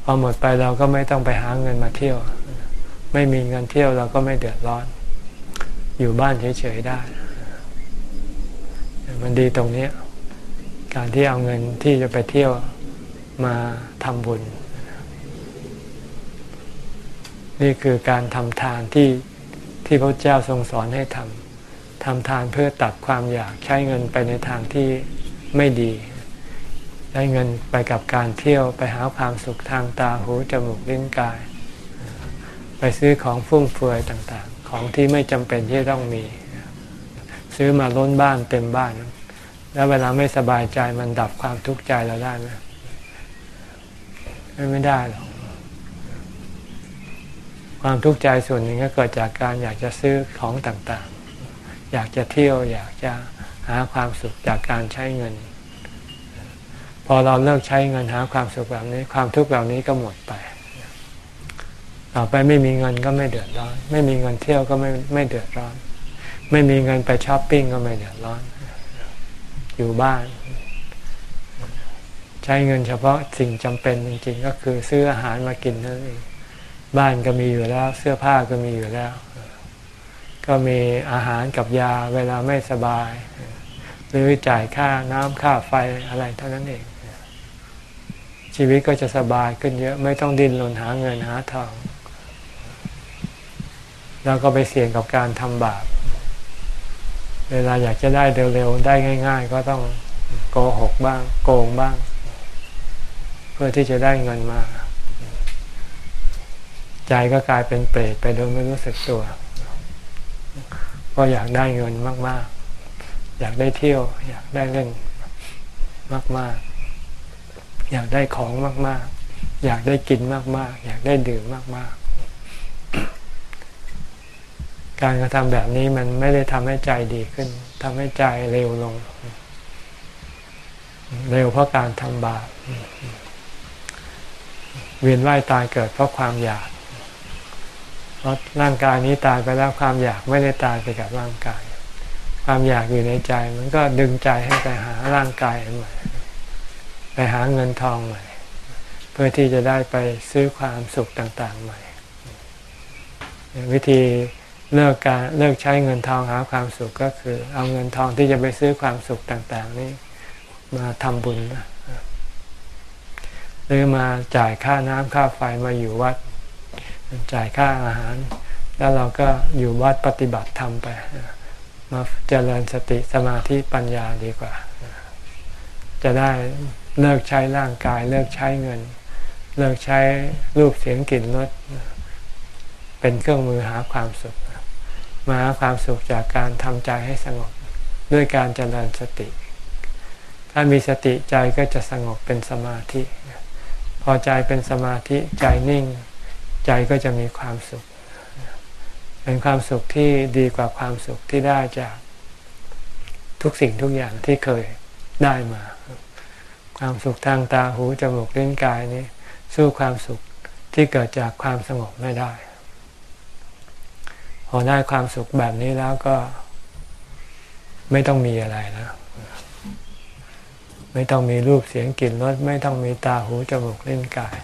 พอหมดไปเราก็ไม่ต้องไปหาเงินมาเที่ยว ไม่มีเงินเที่ยวเราก็ไม่เดือดร้อน อยู่บ้านเฉยๆได้ มันดีตรงนี้ การที่เอาเงินที่จะไปเที่ยวมาทำบุญนี่คือการทำทานที่ ที่พระเจ้าทรงสอนให้ทำทำทานเพื่อตัดความอยากใช้เงินไปในทางที่ไม่ดี ได้เงินไปกับการเที่ยวไปหาความสุขทางตาหูจมูกลิ้นกาย ไปซื้อของฟุ่มเฟือยต่างๆ ของที่ไม่จำเป็นที่ต้องมี ซื้อมาล้นบ้านเต็มบ้าน แล้วเวลาไม่สบายใจมันดับความทุกข์ใจเราได้ไหมไม่ได้หรอก ความทุกข์ใจส่วนหนึ่งก็เกิดจากการอยากจะซื้อของต่างๆ อยากจะเที่ยวอยากจะหาความสุขจากการใช้เงิน พอเราเลิกใช้เงินหาความสุขแบบนี้ ความทุกข์เหล่านี้ก็หมดไป ต่อไปไม่มีเงินก็ไม่เดือดร้อน ไม่มีเงินเที่ยวก็ไม่ไม่เดือดร้อน ไม่มีเงินไปช้อปปิ้งก็ไม่เดือดร้อน อยู่บ้าน ใช้เงินเฉพาะสิ่งจำเป็นจริงๆ ก็คือซื้ออาหารมากินนั่นเอง บ้านก็มีอยู่แล้ว เสื้อผ้าก็มีอยู่แล้ว ก็มีอาหารกับยาเวลาไม่สบาย หรือจ่ายค่าน้ำค่าไฟอะไรเท่านั้นเอง ชีวิตก็จะสบายขึ้นเยอะไม่ต้องดิ้นรนหาเงินหาทองแล้วก็ไปเสี่ยงกับการทำบาป เวลาอยากจะได้เร็วๆ ได้ง่าย ๆ ก็ต้องโกหกบ้าง โกงบ้าง เพื่อที่จะได้เงินมา ใจก็กลายเป็นเปรตไปโดยไม่รู้สึกตัว ก็อยากได้เงินมาก ๆ อยากได้เที่ยว อยากได้เล่นมาก ๆ อยากได้ของมาก ๆ อยากได้กินมาก ๆ อยากได้ดื่มมาก ๆ การกระทำแบบนี้มันไม่ได้ทำให้ใจดีขึ้นทำให้ใจเร็วลง เร็วเพราะการทำบาปเวียนว่ายตายเกิดเพราะความอยาก ราะร่างกายนี้ตายไปแล้วความอยากไม่ได้ตายไปกับร่างกาย ความอยากอยู่ในใจ มันก็ดึงใจให้ไปหาร่างกายใหม่ไปหาเงินทองใหม่ เพื่อที่จะได้ไปซื้อความสุขต่างๆใหม่ วิธีเลิกการเลิกใช้เงินทองหาความสุขก็คือ เอาเงินทองที่จะไปซื้อความสุขต่างๆ นี้มาทำบุญหรือมาจ่ายค่าน้ำค่าไฟมาอยู่วัด จ่ายค่าอาหาร แล้วเราก็อยู่วัดปฏิบัติธรรมไป มาเจริญสติสมาธิปัญญาดีกว่า จะได้เลิกใช้ร่างกาย เลิกใช้เงิน เลิกใช้รูปเสียงกลิ่นรสเป็นเครื่องมือหาความสุข มาหาความสุขจากการทำใจให้สงบด้วยการเจริญสติ ถ้ามีสติใจก็จะสงบเป็นสมาธิ พอใจเป็นสมาธิใจนิ่ง ใจก็จะมีความสุข เป็นความสุขที่ดีกว่าความสุขที่ได้จากทุกสิ่งทุกอย่างที่เคยได้มา ความสุขทางตาหูจมูกเล่นกายนี้ สู้ความสุขที่เกิดจากความสงบไม่ได้ พอได้ความสุขแบบนี้แล้วก็ไม่ต้องมีอะไรแล้วไม่ต้องมีรูปเสียงกลิ่นรสไม่ต้องมีตาหูจมูกเล่นกาย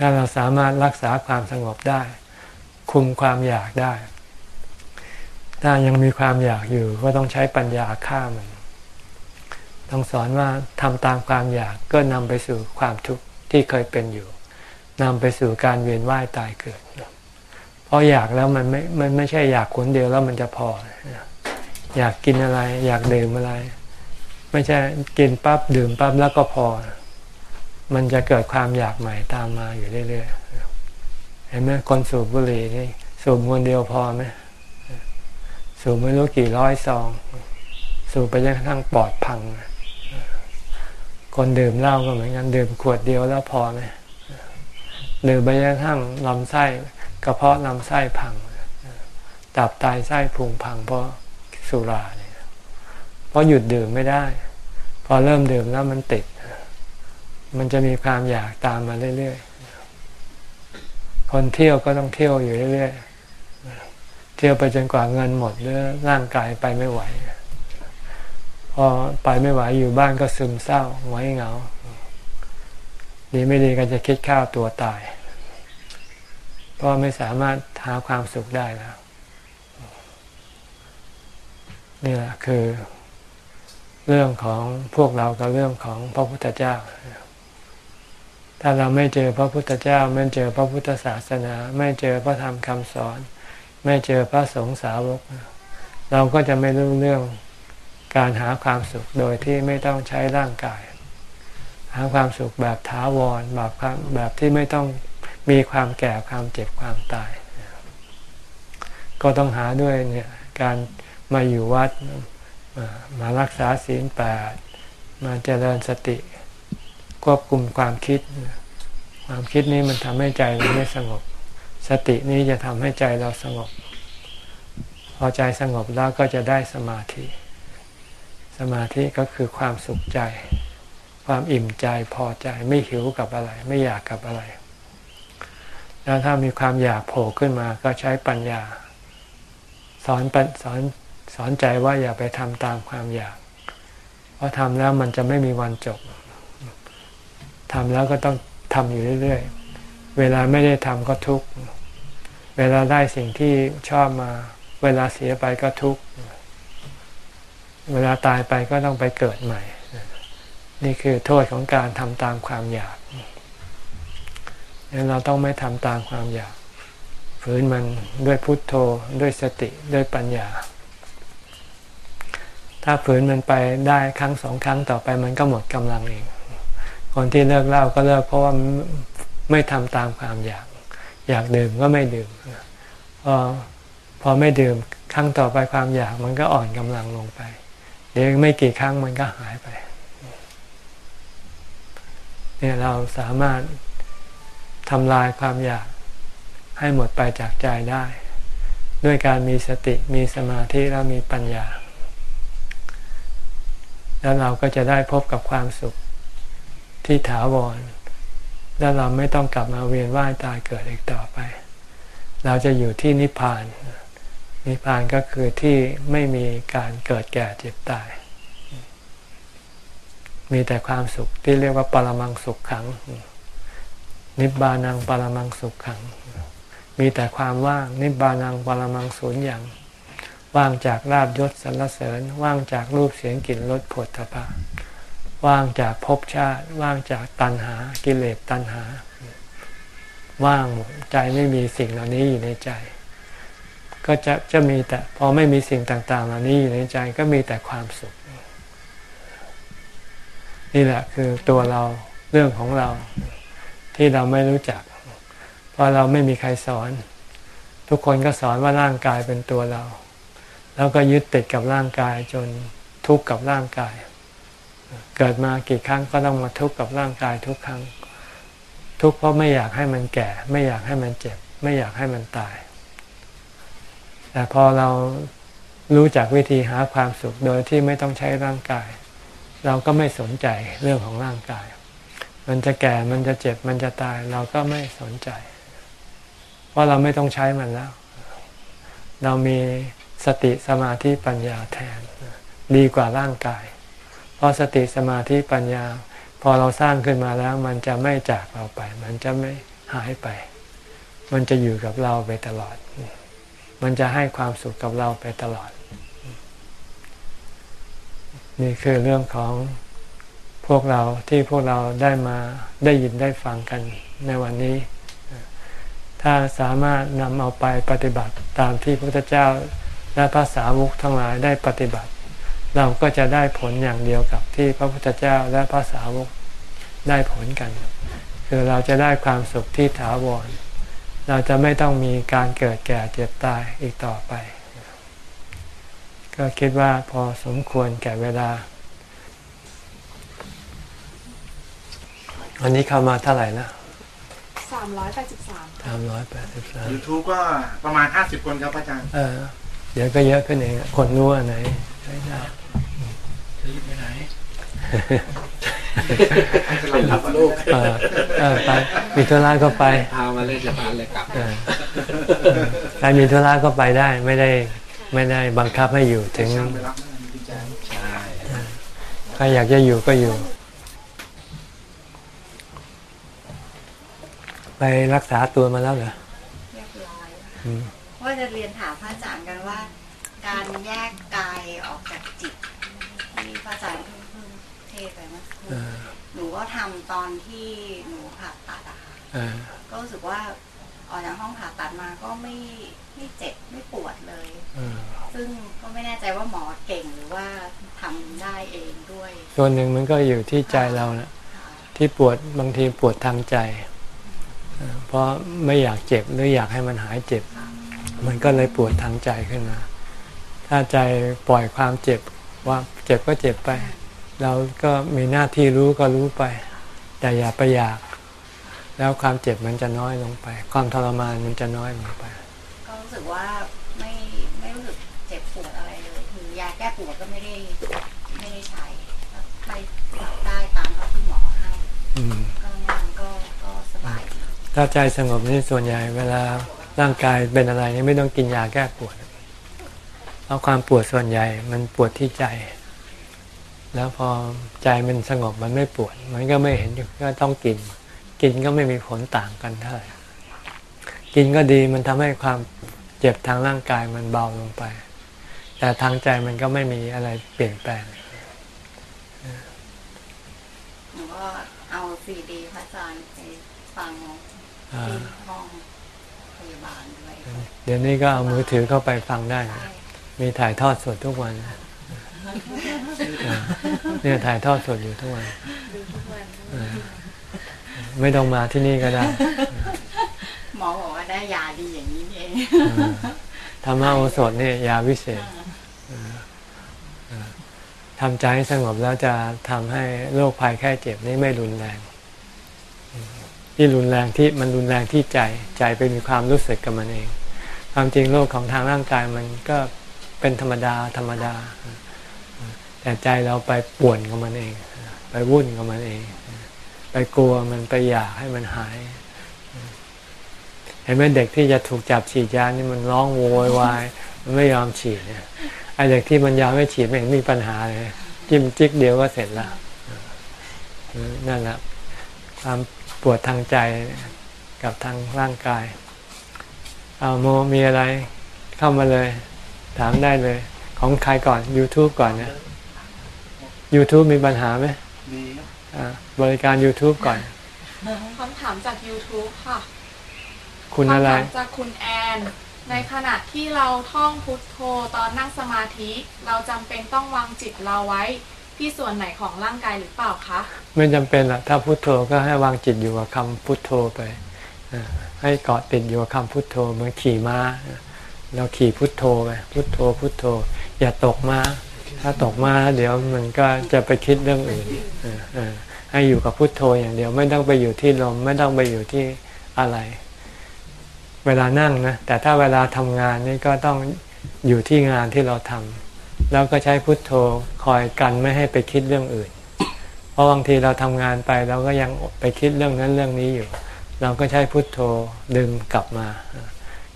ถ้าเราสามารถรักษาความสงบได้ คุมความอยากได้ ถ้ายังมีความอยากอยู่ก็ต้องใช้ปัญญาฆ่ามัน ต้องสอนว่าทำตามความอยากก็นำไปสู่ความทุกข์ที่เคยเป็นอยู่นำไปสู่การเวียนว่ายตายเกิด เพราะอยากแล้วมันไม่ มันไม่ใช่อยากคนเดียวแล้วมันจะพอ อยากกินอะไร อยากดื่มอะไร ไม่ใช่กินปั๊บดื่มปั๊บแล้วก็พอ มันจะเกิดความอยากใหม่ตามมาอยู่เรื่อยๆเห็นไหมคนสูบบุหรี่นี่สูบคนเดียวพอไหมสูบไม่รู้กี่ร้อยซอง สูบไปจนกระทั่งปอดพัง คนดื่มเหล้าก็เหมือนกันดื่มขวดเดียวแล้วพอไหมดื่มไปจนกระทั่งลำไส้กระเพาะลำไส้พังตับไตไส้พุงพังเพราะสุราเนี่ยเพราะหยุดดื่มไม่ได้ พอเริ่มดื่มแล้วมันติด มันจะมีความอยากตามมาเรื่อยๆ คนเที่ยวก็ต้องเที่ยวอยู่เรื่อยๆ เที่ยวไปจนกว่าเงินหมดหรือร่างกายไปไม่ไหว พอไปไม่ไหวอยู่บ้านก็ซึมเศร้าหงอยเหงา ดีไม่ดีก็จะคิดฆ่าตัวตาย เพราะไม่สามารถหาความสุขได้แล้ว นี่แหละคือเรื่องของพวกเรากับเรื่องของพระพุทธเจ้า ถ้าเราไม่เจอพระพุทธเจ้า ไม่เจอพระพุทธศาสนา ไม่เจอพระธรรมคำสอน ไม่เจอพระสงฆ์สาวก เราก็จะไม่รู้เรื่องการหาความสุขโดยที่ไม่ต้องใช้ร่างกาย หาความสุขแบบถาวรแบบแบบที่ไม่ต้องมีความแก่ความเจ็บความตาย ก็ต้องหาด้วยเนี่ยการมาอยู่วัดมารักษาศีลแปดมาเจริญสติ ควบคุมความคิด ความคิดนี้มันทำให้ใจเราไม่สงบ สตินี้จะทำให้ใจเราสงบ พอใจสงบแล้วก็จะได้สมาธิ สมาธิก็คือความสุขใจ ความอิ่มใจพอใจไม่หิวกับอะไร ไม่อยากกับอะไร แล้วถ้ามีความอยากโผล่ขึ้นมาก็ใช้ปัญญา สอนสอนสอนใจว่าอย่าไปทำตามความอยาก เพราะทำแล้วมันจะไม่มีวันจบ ทำแล้วก็ต้องทำอยู่เรื่อยๆ เวลาไม่ได้ทำก็ทุกข์ เวลาได้สิ่งที่ชอบมา เวลาเสียไปก็ทุกข์ เวลาตายไปก็ต้องไปเกิดใหม่ นี่คือโทษของการทำตามความอยากเราต้องไม่ทำตามความอยาก ฝืนมันด้วยพุทโธด้วยสติด้วยปัญญา ถ้าฝืนมันไปได้ครั้งสองครั้งต่อไปมันก็หมดกำลังเอง คนที่เลิกเหล้าก็เลิกเพราะว่าไม่ทำตามความอยาก อยากดื่มก็ไม่ดื่มพอพอไม่ดื่มครั้งต่อไปความอยากมันก็อ่อนกำลังลงไป เดี๋ยวไม่กี่ครั้งมันก็หายไปเนี่ยเราสามารถทำลายความอยากให้หมดไปจากใจได้ ด้วยการมีสติมีสมาธิแล้วมีปัญญา แล้วเราก็จะได้พบกับความสุข ที่ถาวร แล้วเราไม่ต้องกลับมาเวียนว่ายตายเกิดอีกต่อไป เราจะอยู่ที่นิพพาน นิพพานก็คือที่ไม่มีการเกิดแก่เจ็บตาย มีแต่ความสุขที่เรียกว่าปรมังสุขขัง นิบานังปรมังสุขขัง มีแต่ความว่าง นิบานังปรมังสูญอย่างว่างจากลาบยศสรรเสริญ ว่างจากรูปเสียงกลิ่นรสผลทพะ ว่างจากภพชาติ ว่างจากตัณหากิเลสตัณหา ว่างหมดใจไม่มีสิ่งเหล่านี้อยู่ในใจ ก็จะจะมีแต่พอไม่มีสิ่งต่าง ๆ เหล่านี้อยู่ในใจก็มีแต่ความสุข นี่แหละคือตัวเราเรื่องของเราที่เราไม่รู้จัก เพราะเราไม่มีใครสอน ทุกคนก็สอนว่าร่างกายเป็นตัวเรา แล้วก็ยึดติดกับร่างกายจนทุกข์กับร่างกาย เกิดมากี่ครั้งก็ต้องมาทุกข์กับร่างกายทุกครั้ง ทุกข์เพราะไม่อยากให้มันแก่ ไม่อยากให้มันเจ็บ ไม่อยากให้มันตาย แต่พอเรารู้จักวิธีหาความสุขโดยที่ไม่ต้องใช้ร่างกาย เราก็ไม่สนใจเรื่องของร่างกาย มันจะแก่มันจะเจ็บมันจะตายเราก็ไม่สนใจ เพราะเราไม่ต้องใช้มันแล้ว เรามีสติสมาธิปัญญาแทน ดีกว่าร่างกาย เพราะสติสมาธิปัญญา พอเราสร้างขึ้นมาแล้วมันจะไม่จากเราไป มันจะไม่หายไป มันจะอยู่กับเราไปตลอด มันจะให้ความสุขกับเราไปตลอด นี่คือเรื่องของพวกเราที่พวกเราได้มาได้ยินได้ฟังกันในวันนี้ ถ้าสามารถนำเอาไปปฏิบัติตามที่พระพุทธเจ้าและภาษาวกทั้งหลายได้ปฏิบัติ เราก็จะได้ผลอย่างเดียวกับที่พระพุทธเจ้าและพระสาวกได้ผลกัน คือเราจะได้ความสุขที่ถาวร เราจะไม่ต้องมีการเกิดแก่เจ็บตายอีกต่อไป ก็คิดว่าพอสมควรแก่เวลา วันนี้เข้ามาเท่าไหร่นะสามร้อยแปดสิบสามสามร้อยแปดสิบสามยูทูบก็ประมาณห้าสิบคนครับอาจารย์ เออ เดี๋ยวก็เยอะขึ้นเอง คนรู้อันไหนใช้ได้จะ รีบไปไหนไปรับลูกไปมีธุระก็ไปพามาเล่นสะพานเลยกลับใครมีธุระก็ไปได้ไม่ได้ไม่ได้บังคับให้อยู่ถึงใครอยากจะอยู่ก็อยู่ ไปรักษาตัวมาแล้วเหรอเรียบร้อยว่าจะเรียนถามพระอาจารย์กันว่า การแยกกายออกจากจิต ที่พระอาจารย์เพิ่งเทศไปเมื่อคืนหนูก็ทำตอนที่หนูผ่าตัดอะค่ะก็รู้สึกว่าออกจากห้องผ่าตัดมาก็ไม่ไม่เจ็บไม่ปวดเลยซึ่งก็ไม่แน่ใจว่าหมอเก่งหรือว่าทำได้เองด้วยส่วนหนึ่งมันก็อยู่ที่ใจเรานะที่ปวดบางทีปวดทางใจเออเพราะไม่อยากเจ็บหรืออยากให้มันหายเจ็บ มันก็เลยปวดทางใจขึ้นมา ถ้าใจปล่อยความเจ็บ ว่าเจ็บก็เจ็บไป เราก็มีหน้าที่รู้ก็รู้ไป แต่อย่าไปอยาก แล้วความเจ็บมันจะน้อยลงไป ความทรมานมันจะน้อยลงไป ก็รู้สึกว่าไม่ไม่รู้สึกเจ็บปวดอะไรเลยคือยาแก้ปวดก็ไม่ได้ไม่ได้ใช้ก็ไปปรับได้ตามเท่าที่หมอให้อืมก็นั่งก็ก็สบายดีถ้าใจสงบนี่ส่วนใหญ่ เวลาร่างกายเป็นอะไรนี่ไม่ต้องกินยาแก้ปวดเพ ราะความปวดส่วนใหญ่มันปวดที่ใจ แล้วพอใจมันสงบมันไม่ปวด มันก็ไม่เห็นก็ต้องกิน กินก็ไม่มีผลต่างกันเท่าไหร่กินก็ดีมันทำให้ความเจ็บทางร่างกายมันเบาลงไป แต่ทางใจมันก็ไม่มีอะไรเปลี่ยนแปลงหนูก็เอาซีดีพระอาจารย์ไปฟังอ่าที่ห้องพยาบาลด้วยเดี๋ยวนี้ก็เอามือถือเข้าไปฟังได้ใช่ มีถ่ายทอดสดทุกวันอ่าเนี่ยถ่ายทอดสดอยู่ทุกวันอ่าไม่ต้องมาที่นี่ก็ได้ หมอบอกว่าได้ยาดีอย่างนี้นี่เองอ่าธรรมโอสถเนี่ยยาวิเศษทำใจให้สงบแล้วจะทำให้โรคภัยแค่เจ็บนี้ไม่รุนแรง ที่รุนแรงที่มันรุนแรงที่ใจใจไปมีความรู้สึกกับมันเอง ความจริงโรคของทางร่างกายมันก็ เป็นธรรมดาธรรมดา แต่ใจเราไปป่วนกับมันเอง ไปวุ่นกับมันเอง ไปกลัวมันไปอยากให้มันหาย เห็นไหมเด็กที่จะถูกจับฉีดยานี่มันร้องโวยวายมันไม่ยอมฉีดเนี่ยไอเด็กที่มันยอมไม่ฉีดไม่เห็นมีปัญหาเลยจิ้มจิ๊กเดียวก็เสร็จแล้วนั่นแหละความปวดทางใจกับทางร่างกาย เอาโมมีอะไรเข้ามาเลย ถามได้เลย ของใครก่อน YouTube ก่อนเนี่ย YouTube มีปัญหาไหมมีครับอ่าบริการ YouTube ก่อนคำถามจาก YouTube ค่ะ คุณอะไรคำถามจากคุณแอน ในขณะที่เราท่องพุทโธตอนนั่งสมาธิ เราจำเป็นต้องวางจิตเราไว้ที่ส่วนไหนของร่างกายหรือเปล่าคะ ไม่จำเป็นหรอกถ้าพุโทโธก็ให้วางจิตอยู่กับคำพุโทโธไปอ่าให้เกาะติดอยู่กับคำพุโทโธเหมือนขี่ม้า เราขี่พุทโธไปพุทโธพุทโธ อย่าตกมา ถ้าตกมาเดี๋ยวมันก็จะไปคิดเรื่องอื่นให้อยู่กับพุทโธอย่างเดียวไม่ต้องไปอยู่ที่ลมไม่ต้องไปอยู่ที่อะไร เวลานั่งนะแต่ถ้าเวลาทำงานนี่ก็ต้องอยู่ที่งานที่เราทำแล้วก็ใช้พุทโธคอยกันไม่ให้ไปคิดเรื่องอื่น เพราะบางทีเราทำงานไปเราก็ยังไปคิดเรื่องนั้นเรื่องนี้อยู่ เราก็ใช้พุทโธดึงกลับมา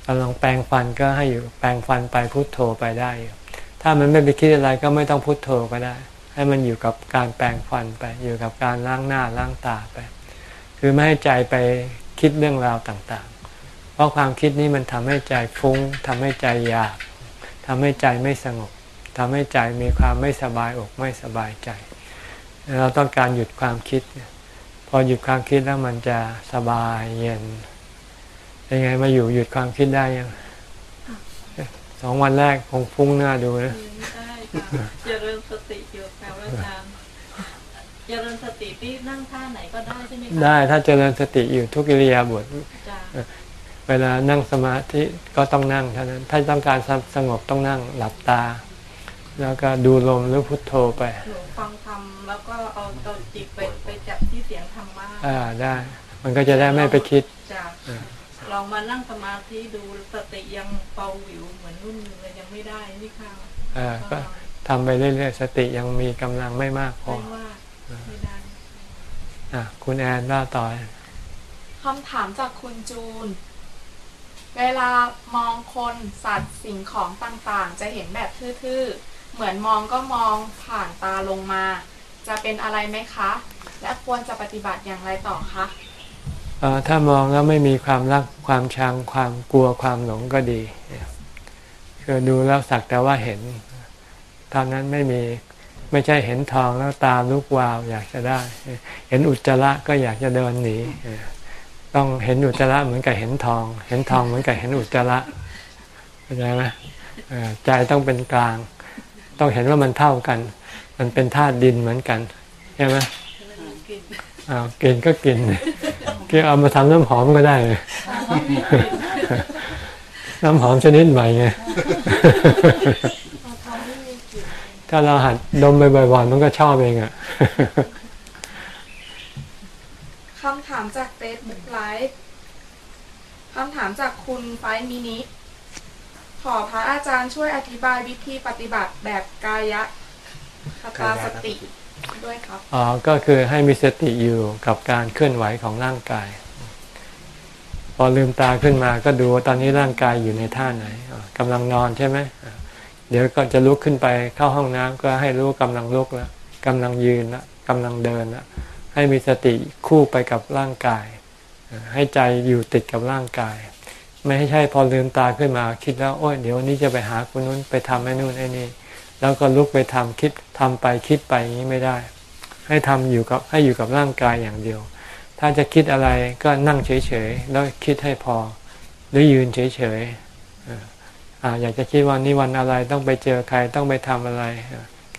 กำลังแปรงฟันก็ให้อยู่แปรงฟันไปพุทโธไปได้อยู่ถ้ามันไม่ไปคิดอะไรก็ไม่ต้องพุทโธก็ได้ ให้มันอยู่กับการแปรงฟันไป อยู่กับการล้างหน้าล้างตาไป คือไม่ให้ใจไปคิดเรื่องราวต่างๆ เพราะความคิดนี้มันทำให้ใจฟุ้งทำให้ใจอยากทำให้ใจไม่สงบทำให้ใจมีความไม่สบายอกไม่สบายใจ เราต้องการหยุดความคิด พอหยุดความคิดแล้วมันจะสบายเย็น ยังไงมาอยู่หยุดความคิดได้ยังสองวันแรกคงฟุ้งหน้าดูนะได้ค่ะเจริญสติอยู่ค่ะพระอาจารย์เจริญสติที่นั่งท่าไหนก็ได้ใช่ไหมคะได้ถ้าเจริญสติอยู่ทุกอิริยาบถจ้ะเวลานั่งสมาธิก็ต้องนั่งเท่านั้น ถ้าต้องการสงบต้องนั่งหลับตา แล้วก็ดูลมหรือพุทโธไปหนูฟังธรรมแล้วก็เอาเอาจิตไปไปจับที่เสียงธรรมะอ่าได้ มันก็จะได้ไม่ไปคิดจ้ะอ่า ลองมานั่งสมาธิดูสติยังเบาหวิวเหมือนนุ่นเลยยังไม่ได้นี่ค่ะอ่าก็ทำไปเรื่อยๆสติยังมีกำลังไม่มากพอไม่ว่าไม่ได้อะคุณแอนล่าต่อคำถามจากคุณจูน เวลามองคนสัตว์สิ่งของต่างๆ จะเห็นแบบทื่อๆ เหมือนมองก็มองผ่านตาลงมา จะเป็นอะไรไหมคะ และควรจะปฏิบัติอย่างไรต่อคะเอ่อ ถ้ามองแล้วไม่มีความรักความชังความกลัวความหลงก็ดีคือดูแล้วสักแต่ว่าเห็นเท่านั้นไม่มีไม่ใช่เห็นทองแล้วตาลุกวาวอยากจะได้ เห็นอุจจาระก็อยากจะเดินหนีต้องเห็นอุจจาระเหมือนกับเห็นทอง เห็นทองเหมือนกับเห็นอุจจาระเข้าใจไหมเออใจต้องเป็นกลาง ต้องเห็นว่ามันเท่ากัน มันเป็นธาตุดินเหมือนกันใช่ไหมอ้าวกินก็กิน ก็เอามาทำน้ำหอมก็ได้ น้ำหอมชนิดใหม่ไง ถ้าเราหัดดมไปบ่อยๆมันก็ชอบเองอะคำถามจากเฟซบุ๊กไลฟ์คำถามจากคุณไฟมินิ ขอพระอาจารย์ช่วยอธิบายวิธีปฏิบัติแบบกายคตาสติ ด้วยครับอ๋อก็คือให้มีสติอยู่กับการเคลื่อนไหวของร่างกาย พอลืมตาขึ้นมาก็ดูว่าตอนนี้ร่างกายอยู่ในท่าไหนอ๋อกำลังนอนใช่ไหมเดี๋ยวก็จะลุกขึ้นไปเข้าห้องน้ำก็ให้รู้กำลังลุกแล้วกำลังยืนแล้วกำลังเดินแล้วให้มีสติคู่ไปกับร่างกาย ให้ใจอยู่ติดกับร่างกาย ไม่ให้ใช่พอลืมตาขึ้นมาคิดแล้วโอ้ยเดี๋ยววันนี้จะไปหาคนนู้นไปทำไอ้นู่นไอ้นี่ แล้วก็ลุกไปทำคิดทำไปคิดไปอย่างนี้ไม่ได้ ให้ทำอยู่กับให้อยู่กับร่างกายอย่างเดียว ถ้าจะคิดอะไรก็นั่งเฉยๆแล้วคิดให้พอ หรือยืนเฉยๆอ่าอยากจะคิดวันนี้วันอะไรต้องไปเจอใครต้องไปทำอะไร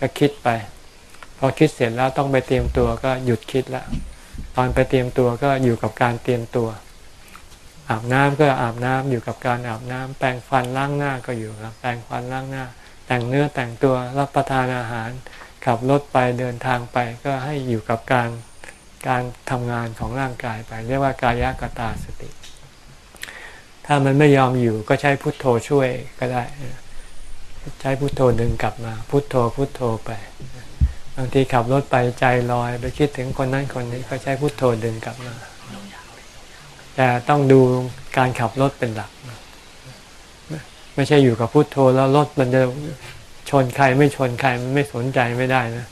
ก็คิดไป พอคิดเสร็จแล้วต้องไปเตรียมตัวก็หยุดคิดละตอนไปเตรียมตัวก็อยู่กับการเตรียมตัวอาบน้ำก็อาบน้ำอยู่กับการอาบน้ำแปรงฟันล้างหน้าก็อยู่กับแปรงฟันล้างหน้า แต่งเนื้อแต่งตัวรับประทานอาหาร ขับรถไปเดินทางไปก็ให้อยู่กับการการทำงานของร่างกายไป เรียกว่ากายกตาสติ ถ้ามันไม่ยอมอยู่ก็ใช้พุทโธช่วยก็ได้ ใช้พุทโธดึงกลับมา พุทโธพุทโธไป บางทีขับรถไปใจลอยไปคิดถึงคนนั้นคนนี้ก็ใช้พุทโธดึงกลับมาแต่ต้องดูการขับรถเป็นหลัก ไม่ใช่อยู่กับพุทโธแล้วรถมันจะชนใครไม่ชนใครมันไม่สนใจไม่ได้นะ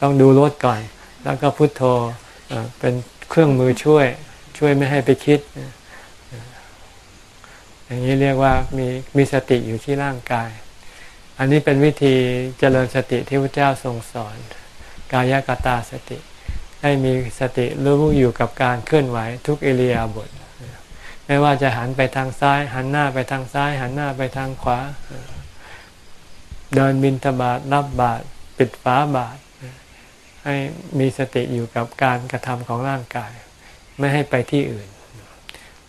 ต้องดูรถก่อน แล้วก็พุทโธเป็นเครื่องมือช่วย ช่วยไม่ให้ไปคิด อย่างนี้เรียกว่ามีมีสติอยู่ที่ร่างกาย อันนี้เป็นวิธีเจริญสติที่พระเจ้าทรงสอน กายกตาสติ ให้มีสติรู้อยู่กับการเคลื่อนไหวทุกเอิริยบถ ไม่ว่าจะหันไปทางซ้าย หันหน้าไปทางซ้าย หันหน้าไปทางขวา เดินบินทบาทรับบาทปิดฝาบาทให้มีสติอยู่กับการกระทำของร่างกาย ไม่ให้ไปที่อื่น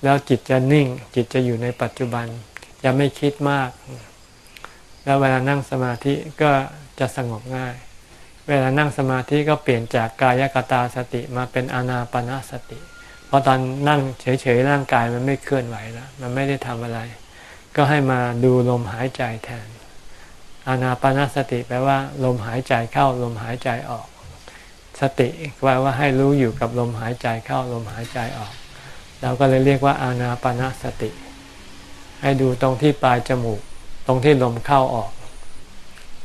แล้วจิตจะนิ่ง จิตจะอยู่ในปัจจุบันจะไม่คิดมาก แล้วเวลานั่งสมาธิก็จะสงบง่าย เวลานั่งสมาธิก็เปลี่ยนจากกายกตาสติมาเป็นอนาปนาสติ เพราะตอนนั่งเฉยๆร่างกายมันไม่เคลื่อนไหวแล้วมันไม่ได้ทำอะไร ก็ให้มาดูลมหายใจแทน อานาปนาสติแปลว่า ลมหายใจเข้าลมหายใจออก สติแปลว่าให้รู้อยู่กับลมหายใจเข้าลมหายใจออก เราก็เลยเรียกว่า อานาปนาสติ ให้ดูตรงที่ปลายจมูก ตรงที่ลมเข้าออก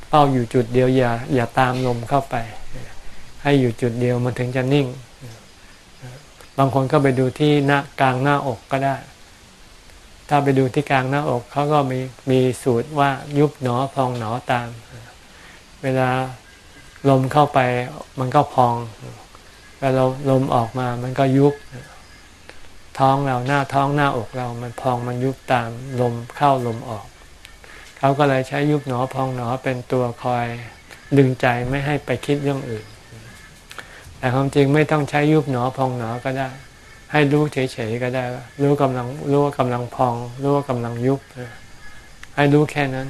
เป้าอยู่จุดเดียวอย่าอย่าตามลมเข้าไป ให้อยู่จุดเดียวมันถึงจะนิ่งางคนก็ไปดูที่หน้ากลางหน้าอกก็ได้ ถ้าไปดูที่กลางหน้าอกเขาก็มีมีสูตรว่ายุบหนอพองหนอตาม เวลาลมเข้าไปมันก็พองเวลาลมออกมามันก็ยุบ ท้องเราหน้าท้องหน้าอกเรา มันพองมันยุบตามลมเข้าลมออกเขาก็เลยใช้ยุบหนอพองหนอเป็นตัวคอยดึงใจไม่ให้ไปคิดเรื่องอื่น แต่ความจริงไม่ต้องใช้ยุบหนอพองหนอก็ได้ ให้รู้เฉยๆก็ได้รู้กำลังรู้ว่ากำลังพอง รู้ว่ากำลังยุบให้รู้แค่นั้น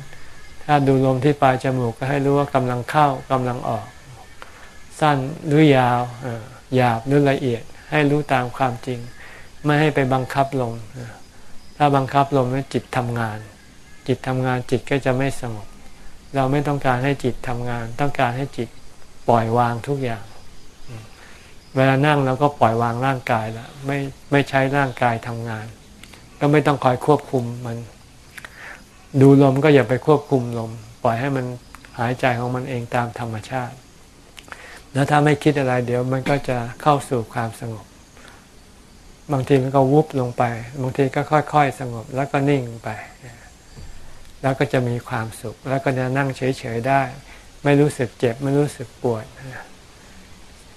ถ้าดูลมที่ปลายจมูกก็ให้รู้ว่ากำลังเข้ากำลังออก สั้นหรือยาวหยาบหรือละเอียด ให้รู้ตามความจริง ไม่ให้ไปบังคับลมถ้าบังคับลมแล้วจิตทำงาน จิตทำงานจิตก็จะไม่สงบเราไม่ต้องการให้จิตทำงาน ต้องการให้จิตปล่อยวางทุกอย่าง เวลานั่งเราก็ปล่อยวางร่างกายแล้วไม่ไม่ใช้ร่างกายทำงาน ก็ไม่ต้องคอยควบคุมมัน ดูลมก็อย่าไปควบคุมลม ปล่อยให้มันหายใจของมันเองตามธรรมชาติ แล้วถ้าไม่คิดอะไรเดี๋ยวมันก็จะเข้าสู่ความสงบ บางทีมันก็วุบลงไป บางทีก็ค่อยๆสงบแล้วก็นิ่งไป แล้วก็จะมีความสุข แล้วก็จะนั่งเฉยๆได้ ไม่รู้สึกเจ็บไม่รู้สึกปวด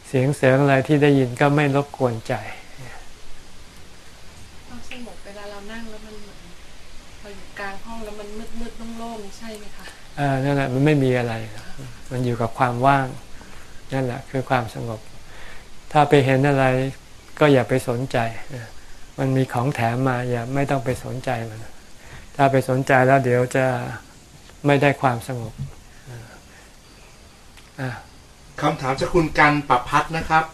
เสียงเสียงอะไรที่ได้ยินก็ไม่รบกวนใจความสงบเวลาเรานั่งแล้วมันเหมือนเราอยู่กลางห้องแล้วมันมืดมืดๆโล่งๆใช่ไหมคะอ่านั่นแหละมันไม่มีอะไร มันอยู่กับความว่างนั่นแหละคือความสงบ ถ้าไปเห็นอะไรก็อย่าไปสนใจ มันมีของแถมมาอย่าไม่ต้องไปสนใจมัน ถ้าไปสนใจแล้วเดี๋ยวจะไม่ได้ความสงบอะ คำถามจากคุณกันปรับพัดนะครับ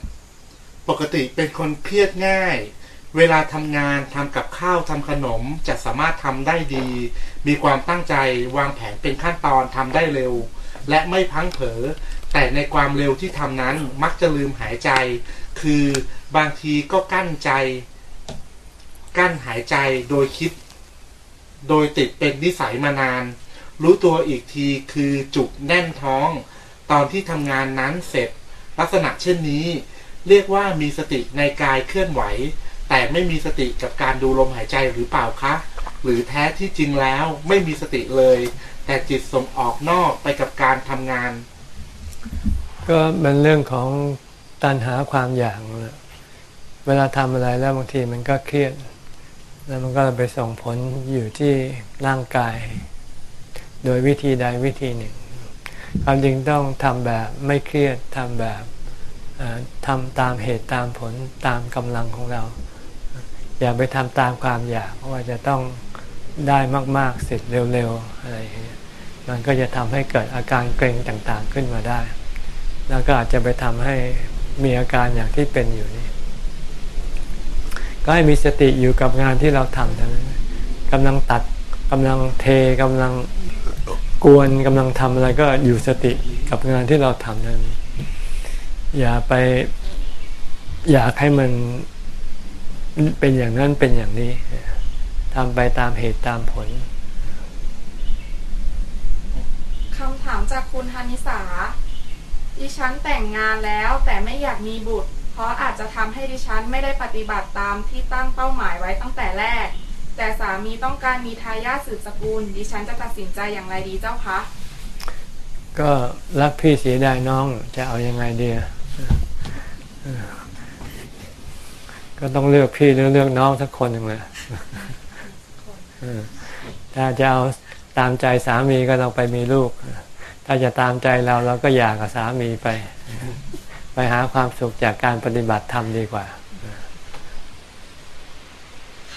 ปกติเป็นคนเครียดง่าย เวลาทำงานทำกับข้าวทำขนมจะสามารถทำได้ดี มีความตั้งใจวางแผนเป็นขั้นตอนทำได้เร็ว และไม่พังเผลอแต่ในความเร็วที่ทำนั้นมักจะลืมหายใจ คือบางทีก็กั้นใจ กั้นหายใจโดยคิด โดยติดเป็นนิสัยมานาน รู้ตัวอีกทีคือจุกแน่นท้อง ตอนที่ทำงานนั้นเสร็จ ลักษณะเช่นนี้ เรียกว่ามีสติในกายเคลื่อนไหว แต่ไม่มีสติกับการดูลมหายใจหรือเปล่าคะ หรือแท้ที่จริงแล้วไม่มีสติเลย แต่จิตส่งออกนอกไปกับการทำงาน ก็เป็นเรื่องของตันหาความอยากนะเวลาทำอะไรแล้วบางทีมันก็เครียด แล้วมันก็ไปส่งผลอยู่ที่ร่างกาย โดยวิธีใดวิธีหนึ่ง ความจริงต้องทำแบบไม่เครียดทำแบบทำตามเหตุตามผลตามกำลังของเรา อย่าไปทำตามความอยากว่าจะต้องได้มาก ๆ เสร็จเร็ว ๆ อะไรอย่างเงี้ยมันก็จะทำให้เกิดอาการเกร็งต่างๆขึ้นมาได้ แล้วก็อาจจะไปทำให้มีอาการอย่างที่เป็นอยู่นี่ ก็ให้มีสติอยู่กับงานที่เราทำเท่านั้นกำลังตัดกำลังเทกำลัง กวนกำลังทำอะไรก็อยู่สติกับงานที่เราทำนั้น อย่าไปอยากให้มันเป็นอย่างนั้นเป็นอย่างนี้ทำไปตามเหตุตามผลคำถามจากคุณธนิสาดิฉันแต่งงานแล้วแต่ไม่อยากมีบุตร เพราะอาจจะทำให้ดิฉันไม่ได้ปฏิบัติตามที่ตั้งเป้าหมายไว้ตั้งแต่แรก แต่สามีต้องการมีทายาทสืบสกุล ดิฉันจะตัดสินใจอย่างไรดีเจ้าคะก็รักพี่เสียดายน้องจะเอายังไงดีอะเออก็ต้องเลือกพี่หรือเลือกน้องสักคนหนึ่งเลยเออถ้าจะเอาตามใจสามีก็ต้องไปมีลูก ถ้าจะตามใจเราเราก็อยากกับสามีไป ไปหาความสุขจากการปฏิบัติธรรมดีกว่า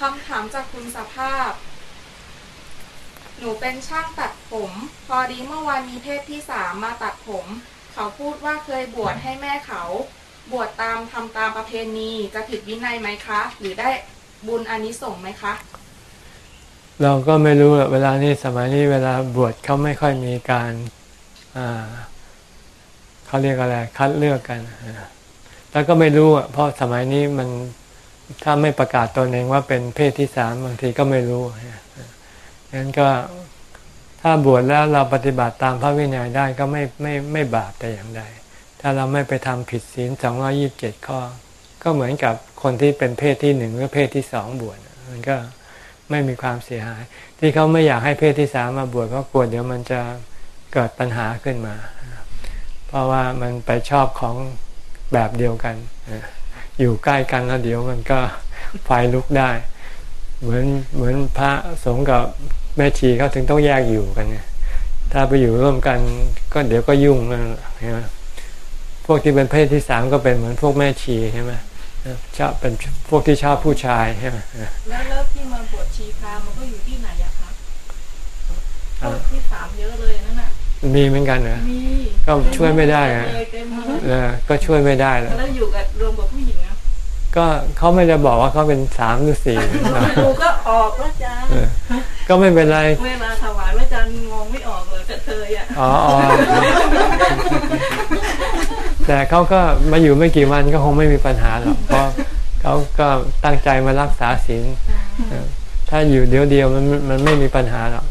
คำถามจากคุณสภาพ หนูเป็นช่างตัดผม พอดีเมื่อวานมีเพศที่สามมาตัดผม เขาพูดว่าเคยบวชให้แม่เขา บวชตามทำตามประเพณีจะผิดวินัยไหมคะ หรือได้บุญอานิสงส์ไหมคะ เราก็ไม่รู้เวลานี้สมัยนี้เวลาบวชเขาไม่ค่อยมีการเขาเรียกอะไรคัดเลือกกันแล้วก็ไม่รู้เพราะสมัยนี้มัน ถ้าไม่ประกาศตนเองว่าเป็นเพศที่สามบางทีก็ไม่รู้งั้นก็ถ้าบวชแล้วเราปฏิบัติตามพระวินัยได้ก็ไม่ไม่ไม่บาปแต่อย่างใด ถ้าเราไม่ไปทำผิดศีลสองยี่บเจ็ดข้อ ก็เหมือนกับคนที่เป็นเพศที่หนึ่งหรือเพศที่สองบวชมันก็ไม่มีความเสียหาย ที่เขาไม่อยากให้เพศที่สามมาบวชเพราะกลัวเดี๋ยวมันจะเกิดปัญหาขึ้นมา เพราะว่ามันไปชอบของแบบเดียวกัน อยู่ใกล้กันแล้วเดี๋ยวมันก็ไฟลุกได้ เหมือนเหมือนพระสงฆ์กับแม่ชีเขาถึงต้องแยกอยู่กันไงถ้าไปอยู่ร่วมกันก็เดี๋ยวก็ยุ่งนั่นแหละใช่ไหมพวกที่เป็นเพศที่สามก็เป็นเหมือนพวกแม่ชีใช่ไหมชอบเป็นพวกที่ชอบผู้ชายใช่ไหมแล้วแล้วที่มาบวชชีพราหมณ์มันก็อยู่ที่ไหนอะคะพวกที่สามเยอะเลยนั่นน่ะมีเหมือนกันเหรอมีก็ช่วยไม่ได้อะเลยเต็มเลยเออก็ช่วยไม่ได้แล้วแล้วอยู่กับรวมกับผู้หญิงอะ ก็เขาไม่ได้บอกว่าเขาเป็นสามหรือสี่ดูก็ออกแล้วจ้าเออก็ไม่เป็นไร เวลาถวายพระจันทร์งงไม่ออกเลยกระเทยอะอ๋ออ๋อแต่เขาก็มาอยู่ไม่กี่วันก็คงไม่มีปัญหาหรอกเพราะเขาก็ตั้งใจมารักษาศีลเออถ้าอยู่เดียวเดียวๆมันมันไม่มีปัญหาหรอก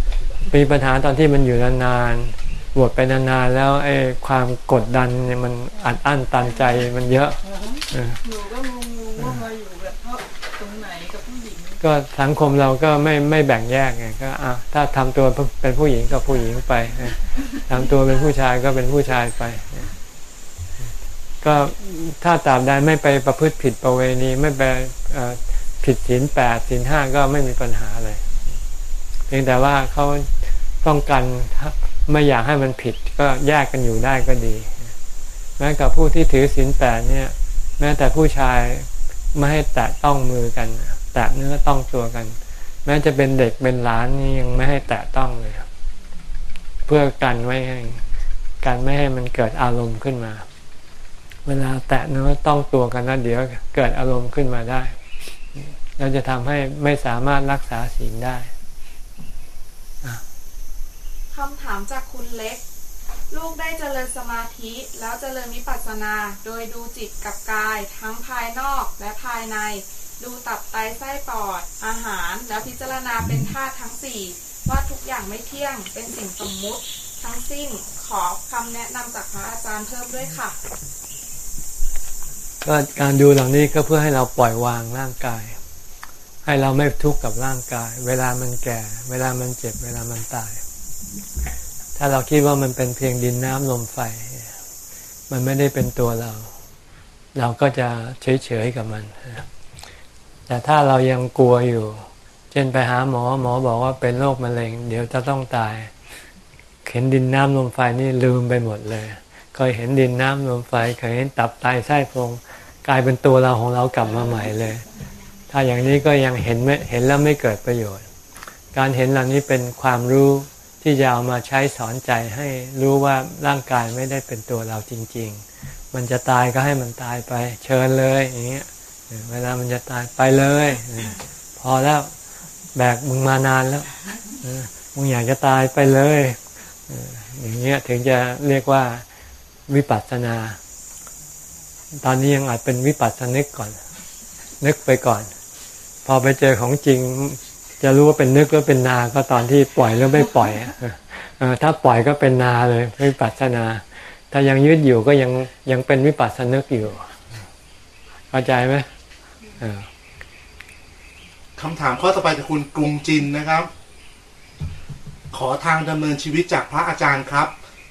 มีปัญหาตอนที่มันอยู่นานๆ บวชไปนานๆแล้วไอ้ความกดดันเนี่ยมันอัดอั้นตันใจมันเยอะออหนูก็งงว่ามาอยู่แบบเพราะตรงไหนกับผู้หญิง ก็สังคมเราก็ไม่ไม่แบ่งแยกไงก็อะถ้าทำตัวเป็นผู้หญิงก็ผู้หญิงไปเออทำตัวเป็นผู้ชายก็เป็นผู้ชายไปก็ถ้าตาบใดไม่ไปประพฤติผิดประเวณีไม่ไปผิดศีลแปดศีลห้าก็ไม่มีปัญหาอะไรเพียงแต่ว่าเขาต้องกัน ไม่อยากให้มันผิดก็แยกกันอยู่ได้ก็ดี แม้กับผู้ที่ถือศีลแปดเนี่ย แม้แต่ผู้ชายไม่ให้แตะต้องมือกัน แตะเนื้อต้องตัวกัน แม้จะเป็นเด็กเป็นหลานนี่ยังไม่ให้แตะต้องเลยเพื่อกันไว้ให้การไม่ให้มันเกิดอารมณ์ขึ้นมา เวลาแตะเนื้อต้องตัวกันแล้วเดี๋ยวเกิดอารมณ์ขึ้นมาได้เราจะทำให้ไม่สามารถรักษาศีลได้ คำถามจากคุณเล็ก ลูกได้เจริญสมาธิแล้วเจริญวิปัสสนา โดยดูจิตกับกาย ทั้งภายนอกและภายใน ดูตับไตไส้ปอด อาหาร แล้วพิจารณาเป็นธาตุทั้งสี่ว่าทุกอย่างไม่เที่ยงเป็นสิ่งสมมุติ ทั้งสิ้นขอคำแนะนำจากพระอาจารย์เพิ่มด้วยค่ะก็การดูเหล่านี้ก็เพื่อให้เราปล่อยวางร่างกาย ให้เราไม่ทุกข์กับร่างกาย เวลามันแก่ เวลามันเจ็บ เวลามันตาย ถ้าเราคิดว่ามันเป็นเพียงดินน้ำลมไฟ มันไม่ได้เป็นตัวเรา เราก็จะเฉยๆกับมัน แต่ถ้าเรายังกลัวอยู่ เช่นไปหาหมอหมอบอกว่าเป็นโรคมะเร็ง เดี๋ยวจะต้องตาย เห็นดินน้ำลมไฟนี่ลืมไปหมดเลย เคยเห็นดินน้ำลมไฟ เคยเห็นตับไตไส้พงกลายเป็นตัวเราของเรากลับมาใหม่เลย ถ้าอย่างนี้ก็ยังเห็นไม่เห็นแล้วไม่เกิดประโยชน์ การเห็นเหล่านี้เป็นความรู้ ที่จะเอามาใช้สอนใจให้รู้ว่าร่างกายไม่ได้เป็นตัวเราจริง ๆ มันจะตายก็ให้มันตายไปเชิญเลยอย่างเงี้ยเวลามันจะตายไปเลย พอแล้วแบกมึงมานานแล้วมึงอยากจะตายไปเลยอย่างเงี้ยถึงจะเรียกว่าวิปัสสนา ตอนนี้ยังอาจเป็นวิปัสสนึกก่อน นึกไปก่อน พอไปเจอของจริง จะรู้ว่าเป็นนึกก็เป็นนาก็ตอนที่ปล่อยแล้วไม่ปล่อยถ้าปล่อยก็เป็นนาเลยวิปัสสนา ถ้ายังยืดอยู่ก็ยังยังเป็นวิปัสสนึกอยู่เข้าใจไหมคำถามข้อต่อไปจากคุณกรุงจินนะครับ ขอทางดำเนินชีวิตจากพระอาจารย์ครับ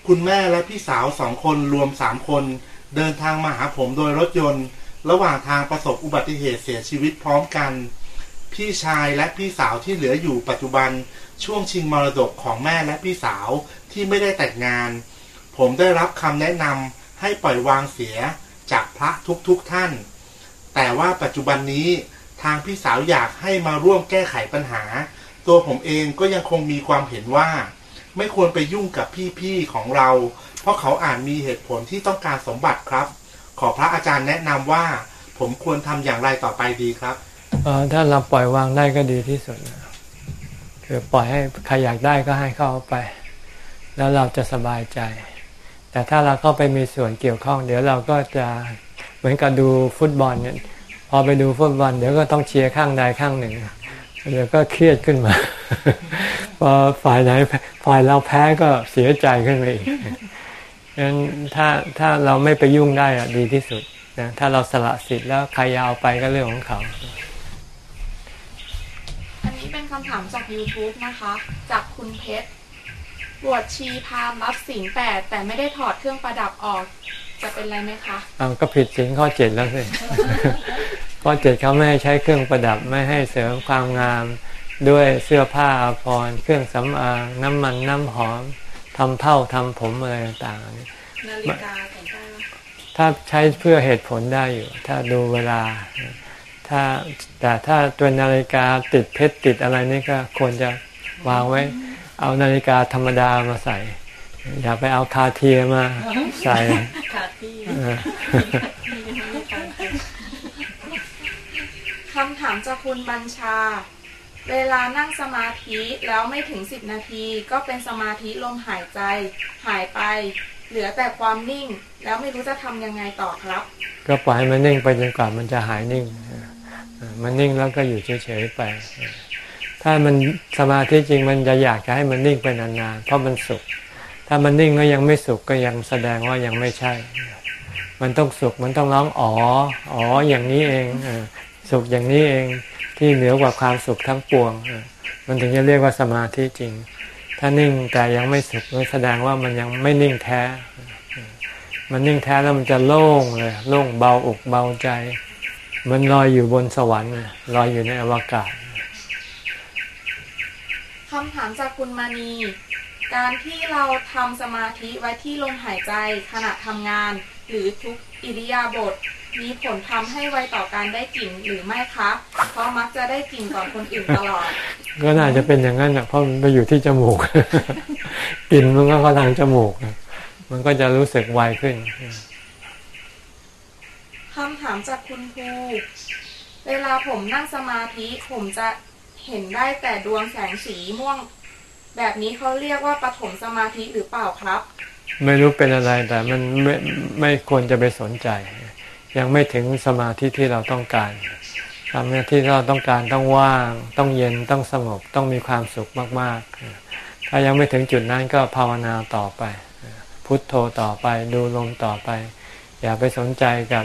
คุณแม่และพี่สาวสองคนรวมสามคน เดินทางมาหาผมโดยรถยนต์ ระหว่างทางประสบอุบัติเหตุเสียชีวิตพร้อมกัน พี่ชายและพี่สาวที่เหลืออยู่ปัจจุบันช่วงชิงมรดกของแม่และพี่สาวที่ไม่ได้แต่งงาน ผมได้รับคำแนะนำให้ปล่อยวางเสียจากพระทุกๆทท่าน แต่ว่าปัจจุบันนี้ทางพี่สาวอยากให้มาร่วมแก้ไขปัญหา ตัวผมเองก็ยังคงมีความเห็นว่า ไม่ควรไปยุ่งกับพี่ๆของเรา เพราะเขาอ่านมีเหตุผลที่ต้องการสมบัติครับ ขอพระอาจารย์แนะนำว่า ผมควรทำอย่างไรต่อไปดีครับ ถ้าเราปล่อยวางได้ก็ดีที่สุด คือปล่อยให้ใครอยากได้ก็ให้เข้าไป แล้วเราจะสบายใจ แต่ถ้าเราเข้าไปมีส่วนเกี่ยวข้อง เดี๋ยวเราก็จะเหมือนกับดูฟุตบอลเนี่ยพอไปดูฟุตบอลเดี๋ยวก็ต้องเชียร์ข้างใดข้างหนึ่งเดี๋ยวก็เครียดขึ้นมา พอฝ่ายไหนฝ่ายเราแพ้ก็เสียใจขึ้นไปอีกงั้นถ้าถ้าเราไม่ไปยุ่งได้อะดีที่สุดนะถ้าเราสละสิทธิ์แล้วใครยาวไปก็เรื่องของเขา เป็นคำถามจาก YouTube นะคะ จากคุณเพชรบวชชีพามรับสิงแปดแต่ไม่ได้ถอดเครื่องประดับออก จะเป็นไรไหมคะอ้าวก็ผิดสิงข้อเจ็ดแล้วสิข้อเจ็ดเขาไม่ให้ใช้เครื่องประดับไม่ให้เสริมความงามด้วยเสื้อผ้าอภรรเครื่องสำอางน้ำมันน้ำหอมทำเผ้าทำผมอะไรต่างๆนาฬิกาแต่งได้ถ้าใช้เพื่อเหตุผลได้อยู่ ถ้าดูเวลา ถ้าแต่ถ้าตัวนาฬิกาติดเพชรติดอะไรนี่ก็ควรจะวางไว้ เอานาฬิกาธรรมดามาใส่ อย่าไปเอาคาเทียมาใส่คาทีคำถามจากคุณบัญชา เวลานั่งสมาธิแล้วไม่ถึงสิบนาที ก็เป็นสมาธิลมหายใจ หายไป เหลือแต่ความนิ่ง แล้วไม่รู้จะทำยังไงต่อครับ ก็ปล่อยมันนิ่งไปจนกว่ามันจะหายนิ่ง มันนิ่งแล้วก็อยู่เฉยๆไป ถ้ามันสมาธิจริงมันจะอยากจะให้มันนิ่งไปนานๆเพราะมันสุข ถ้ามันนิ่งก็ยังไม่สุขก็ยังแสดงว่ายังไม่ใช่ มันต้องสุขมันต้องร้องอ๋ออ๋ออย่างนี้เองสุขอย่างนี้เองที่เหนือกว่าความสุขทั้งปวงมันถึงจะเรียกว่าสมาธิจริง ถ้านิ่งแต่ยังไม่สุขแสดงว่ามันยังไม่นิ่งแท้ มันนิ่งแท้แล้วมันจะโล่งเลยโล่งเบาอกเบาใจ มันลอยอยู่บนสวรรค์ลอยอยู่ในอวกาศคำถามจากคุณมานีการที่เราทำสมาธิไว้ที่ลมหายใจขณะทำงาน หรือทุกอิริยาบถมีผลทำให้ไวต่อการได้กลิ่นหรือไม่คะเพราะมักจะได้กลิ่นก่อนคนอื่นตลอด ก็น่าจะเป็นอย่างนั้นนะเพราะมันไปอยู่ที่จมูกกลิ่นมันก็เข้าทางจมูกนะมันก็จะรู้สึกไวขึ้น คำถามจากคุณครูเวลาผมนั่งสมาธิผมจะเห็นได้แต่ดวงแสงสีม่วง แบบนี้เขาเรียกว่าปฐมสมาธิหรือเปล่าครับ ไม่รู้เป็นอะไรแต่มันไม่ไม่ควรจะไปสนใจ ยังไม่ถึงสมาธิที่เราต้องการทำหน้าที่ที่เราต้องการต้องว่าง ต้องเย็นต้องสงบต้องมีความสุขมากๆ ถ้ายังไม่ถึงจุดนั้นก็ภาวนาต่อไป พุทโธต่อไปดูลมต่อไป อย่าไปสนใจกับ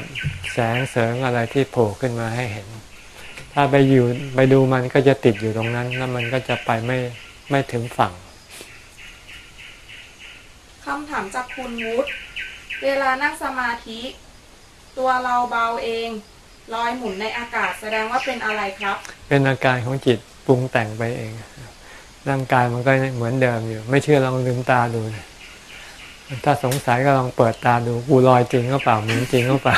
แสงเสริงอะไรที่โผล่ขึ้นมาให้เห็น ถ้าไปอยู่ไปดูมันก็จะติดอยู่ตรงนั้น แล้วมันก็จะไปไม่ไม่ถึงฝั่งคำถามจากคุณวุฒิเวลานั่งสมาธิ ตัวเราเบาเองลอยหมุนในอากาศแสดงว่าเป็นอะไรครับ เป็นอาการของจิตปรุงแต่งไปเอง ร่างกายมันก็เหมือนเดิมอยู่ ไม่เชื่อลองลืมตาดูนะ ถ้าสงสัยก็ลองเปิดตาดูกูลอยจริงก็เปล่าเหมือนจริงก็เปล่า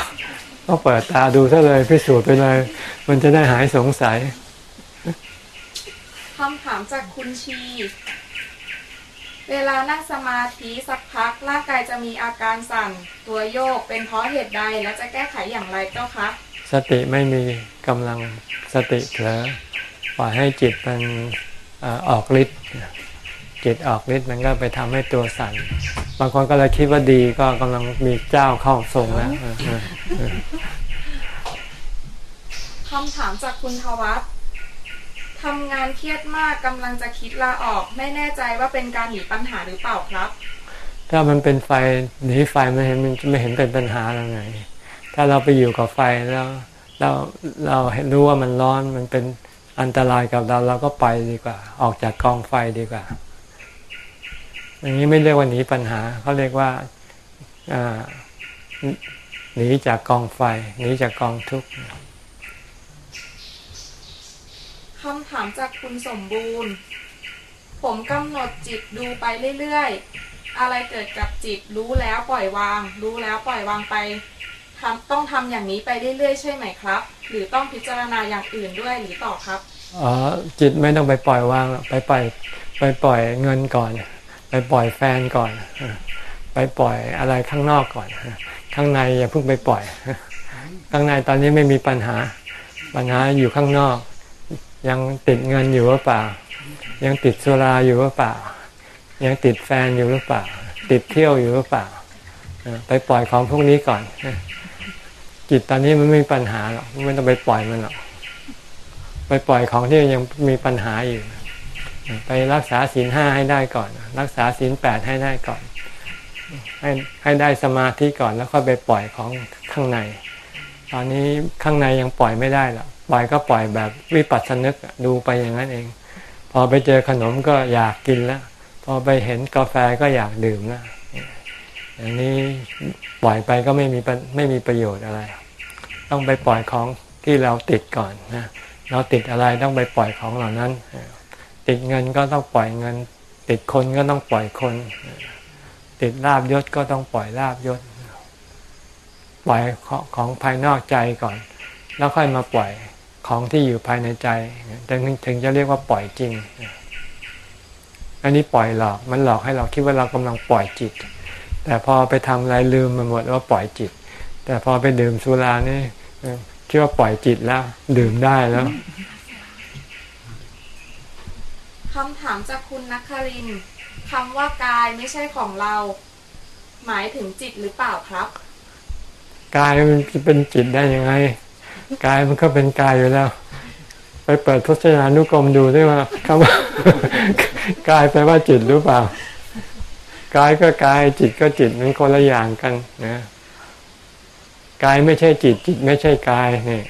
ก็เปิดตาดูซะเลยพิสูจน์ไปเลย มันจะได้หายสงสัยคำถามจากคุณชี เวลานั่งสมาธิสักพักร่างกายจะมีอาการสั่นตัวโยกเป็นเพราะเหตุใดและจะแก้ไขอย่างไรเจ้าคะ สติไม่มีกำลังสติเผลอปล่อยให้จิตมันเอ่อออกฤทธิ์ จิตออกฤทธิ์มันก็ไปทำให้ตัวสั่นบางคนก็เลยคิดว่าดีก็กำลังมีเจ้าเข้าทรงแล้วเออเออเออคำถามจากคุณทวัฒน์ทำงานเครียดมากกำลังจะคิดลาออก ไม่แน่ใจว่าเป็นการหนีปัญหาหรือเปล่าครับ ถ้ามันเป็นไฟหนีไฟมันเห็นมันไม่เห็นเป็นปัญหาแล้วไงถ้าเราไปอยู่กับไฟแล้ว เราเราเห็นรู้ว่ามันร้อนมันเป็นอันตรายกับเราเราก็ไปดีกว่า ออกจากกองไฟดีกว่า อย่างนี้ไม่เรียกว่าหนีปัญหาเขาเรียกว่าอ่าหนีจากกองไฟ หนีจากกองทุกข์คำถามจากคุณสมบูรณ์ ผมกำหนดจิตดูไปเรื่อยๆ อะไรเกิดกับจิตรู้แล้วปล่อยวาง รู้แล้วปล่อยวางไปทำต้องทำอย่างนี้ไปเรื่อยๆ ใช่ไหมครับ หรือต้องพิจารณาอย่างอื่นด้วยหรือต่อครับอ๋อจิตไม่ต้องไปปล่อยวางหรอกไปปล่อยไปปล่อยเงินก่อน ไปปล่อยแฟนก่อน ไปปล่อยอะไรข้างนอกก่อน ข้างในอย่าเพิ่งไปปล่อย ข้างในตอนนี้ไม่มีปัญหา ปัญหาอยู่ข้างนอก ยังติดเงินอยู่หรือเปล่า ยังติดสุราอยู่หรือเปล่า ยังติดแฟนอยู่หรือเปล่า ติดเที่ยวอยู่หรือเปล่า ไปปล่อยของพวกนี้ก่อน จิตตอนนี้มันไม่มีปัญหาหรอก ไม่ต้องไปปล่อยมันหรอก ไปปล่อยของที่ยังมีปัญหาอยู่ ไปรักษาศีลห้าให้ได้ก่อน รักษาศีลแปดให้ได้ก่อน ให้ให้ได้สมาธิก่อนแล้วค่อยไปปล่อยของข้างใน ตอนนี้ข้างในยังปล่อยไม่ได้หรอกปล่อยก็ปล่อยแบบวิปัสสนึกดูไปอย่างนั้นเอง พอไปเจอขนมก็อยากกินแล้วพอไปเห็นกาแฟก็อยากดื่มแล้วอย่างนี้ปล่อยไปก็ไม่มีไม่มีประโยชน์อะไร ต้องไปปล่อยของที่เราติดก่อนนะเราติดอะไรต้องไปปล่อยของเหล่านั้น ติดเงินก็ต้องปล่อยเงิน ติดคนก็ต้องปล่อยคน ติดลาบยศก็ต้องปล่อยลาบยศ ปล่อยของภายนอกใจก่อน แล้วค่อยมาปล่อยของที่อยู่ภายในใจถึงถึงจะเรียกว่าปล่อยจริง อันนี้ปล่อยหลอกมันหลอกให้เราคิดว่าเรากำลังปล่อยจิต แต่พอไปทำอะไรลืมมันหมดว่าปล่อยจิต แต่พอไปดื่มสุรานี่คิดว่าปล่อยจิตแล้ว ดื่มได้แล้ว คำถามจากคุณนักครินคำว่ากายไม่ใช่ของเรา หมายถึงจิตหรือเปล่าครับ กายมันจะเป็นจิตได้ยังไง กายมันก็เป็นกายอยู่แล้ว ไปเปิดพจนานุกรมดูได้ว่าคำว่ากายแปลว่าจิตหรือเปล่ากายก็กายจิตก็จิตมันคนละอย่างกันนะกายไม่ใช่จิตจิตไม่ใช่กายนี่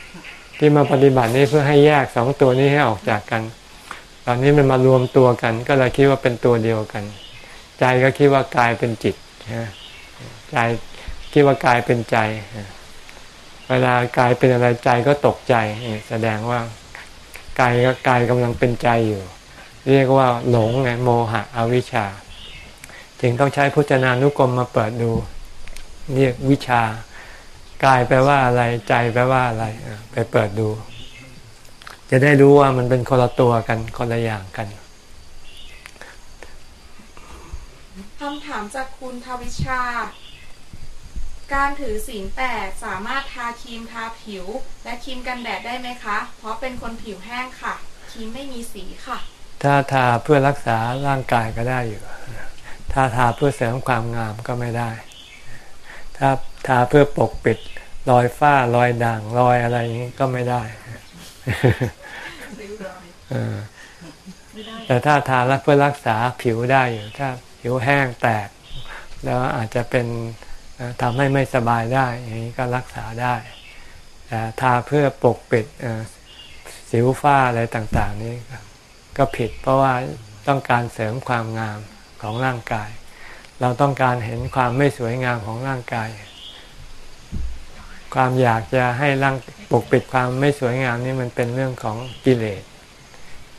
ที่มาปฏิบัตินี่เพื่อให้แยกสองตัวนี้ให้ออกจากกัน ตอนนี้มันมารวมตัวกัน ก็เลยคิดว่าเป็นตัวเดียวกัน ใจก็คิดว่ากายเป็นจิตใจคิดว่ากายเป็นใจ เวลากายเป็นอะไรใจก็ตกใจ แสดงว่ากายก็กายกำลังเป็นใจอยู่ เรียกว่าหลงไงโมหะอวิชชา จึงต้องใช้พุทธนานุกรมมาเปิดดูเรียกวิชากายแปลว่าอะไรใจแปลว่าอะไรไปเปิดดู จะได้รู้ว่ามันเป็นคนละตัวกันคนละอย่างกันคำถามจากคุณทวิชา การถือศีลแปดสามารถทาครีมทาผิว และครีมกันแดดได้ไหมคะ เพราะเป็นคนผิวแห้งค่ะครีมไม่มีสีค่ะ ถ้าทาเพื่อรักษาร่างกายก็ได้อยู่ ถ้าทาเพื่อเสริมความงามก็ไม่ได้ ถ้าทาเพื่อปกปิดรอยฝ้ารอยด่างรอยอะไรอย่างนี้ก็ไม่ได้ แต่ถ้าทาแล้วเพื่อรักษาผิวได้อยู่ถ้าผิวแห้งแตก แล้วอาจจะเป็นทำให้ไม่สบายได้อย่างนี้ก็รักษาได้แต่ทาเพื่อปกปิดสิวฝ้าอะไรต่างๆ นี้ก็ผิดเพราะว่าต้องการเสริมความงามของร่างกาย เราต้องการเห็นความไม่สวยงามของร่างกาย ความอยากจะให้ร่างปกปิดความไม่สวยงามนี่มันเป็นเรื่องของกิเลส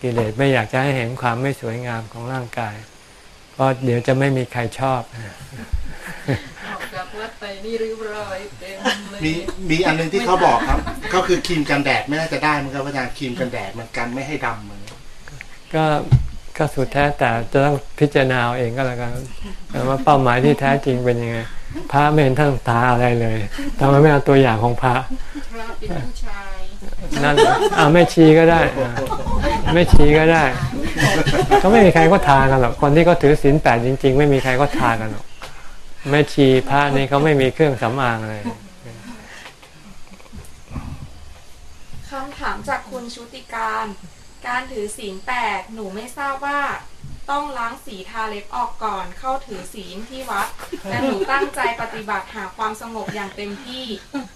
กิเลสไม่อยากจะให้เห็นความไม่สวยงามของร่างกาย เพราะเดี๋ยวจะไม่มีใครชอบออกจากวัดไปนี่ริ้วรอยเต็มเลยมีมีอันหนึงที่เขาบอกครับ ก็คือครีมกันแดดไม่น่าจะได้มั้งครับอาจารย์ครีมกันแดดมันกันไม่ให้ดำเหมือนก็ก็สุดแท้แต่จะต้องพิจารณาเอาเองก็แล้วกันว่าเป้าหมายที่แท้จริงเป็นยังไง พระไม่เห็นท่านตาอะไรเลยทำไมไม่เอาตัวอย่างของพระพระเป็นผู้ชายนั่นเอาไม่ชีก็ได้อ่า ไม่ชีก็ได้ ก็ไม่มีใครก็ทากันหรอกคนที่เขาถือศีลแปดจริง ๆ ไม่มีใครก็ทากันหรอกแม่ชีพระนี่เขาไม่มีเครื่องสำอางเลยคำถามจากคุณชุติการ การถือศีลแปดหนูไม่ทราบว่า ต้องล้างสีทาเล็บออกก่อน เข้าถือศีลที่วัดแต่หนูตั้งใจปฏิบัติหาความสงบอย่างเต็มที่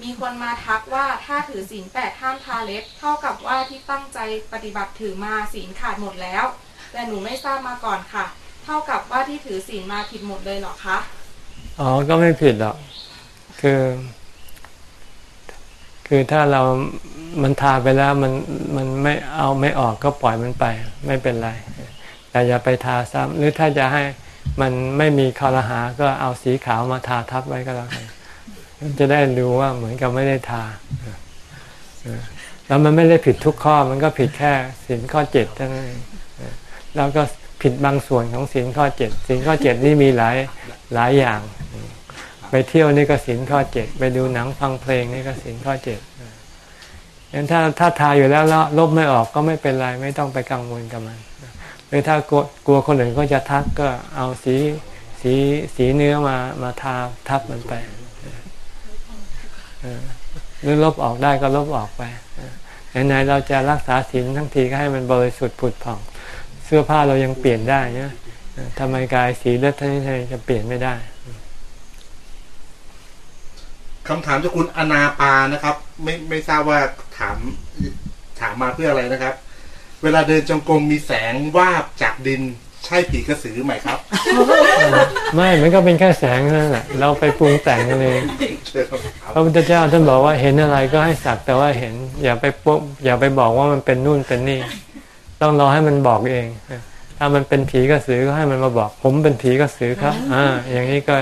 มีคนมาทักว่าถ้าถือศีลแปดห้ามทาเล็บ เท่ากับว่าที่ตั้งใจปฏิบัติถือมาศีลขาดหมดแล้ว แต่หนูไม่ทราบมาก่อนค่ะ เท่ากับว่าที่ถือศีลมาผิดหมดเลยเหรอคะอ๋อก็ไม่ผิดหรอกคือ คือถ้าเรามันทาไปแล้วมันมันไม่เอาไม่ออกก็ปล่อยมันไป ไม่เป็นไร แต่อย่าไปทาซ้ำหรือถ้าจะให้มันไม่มีคอรหาก็เอาสีขาวมาทาทับไว้ก็แล้วกันจะได้ดูว่าเหมือนกับไม่ได้ทาแล้วมันไม่ได้ผิดทุกข้อมันก็ผิดแค่สินข้อเจ็ดเท่านั้นแล้วก็ผิดบางส่วนของสินข้อเจ็ดสินข้อเจ็ดนี่มีหลายหลายอย่าง ไปเที่ยวนี่ก็สินข้อเจ็ดไปดูหนังฟังเพลงนี่ก็สินข้อเจ็ดงั้นถ้าถ้าทาอยู่แล้วแล้วลบไม่ออกก็ไม่เป็นไรไม่ต้องไปกังวลกับมัน รือถ้ากลัวกลัวคนอื่นก็จะทักก็เอาสีสีสีเนื้อมามาทาทับมันไปหรือลบออกได้ก็ลบออกไปไหนๆเราจะรักษาศีลทั้งทีก็ให้มันบริสุทธิ์ผุดผ่อง เสื้อผ้าเรายังเปลี่ยนได้เนี่ยทำไมกายสีเลือดท่านนี้จะเปลี่ยนไม่ได้คำถามจากคุณอนาปานะครับ ไม่ไม่ทราบว่าถามถามมาเพื่ออะไรนะครับ เวลาเดินจงกรมมีแสงวาบจากดินใช่ผีกระสือไหมครับ ไม่ มันก็เป็นแค่แสงนั่นแหละ เราไปปรุงแต่งกันเองเชิญครับพระพุทธเจ้าท่านบอกว่าเห็นอะไรก็ให้สักแต่ว่าเห็น อย่าไปปุ๊บอย่าไปบอกว่ามันเป็นนู่นเป็นนี่ ต้องรอให้มันบอกเอง ถ้ามันเป็นผีกระสือก็ให้มันมาบอก ผมเป็นผีกระสือครับ อ่า อย่างนี้ก็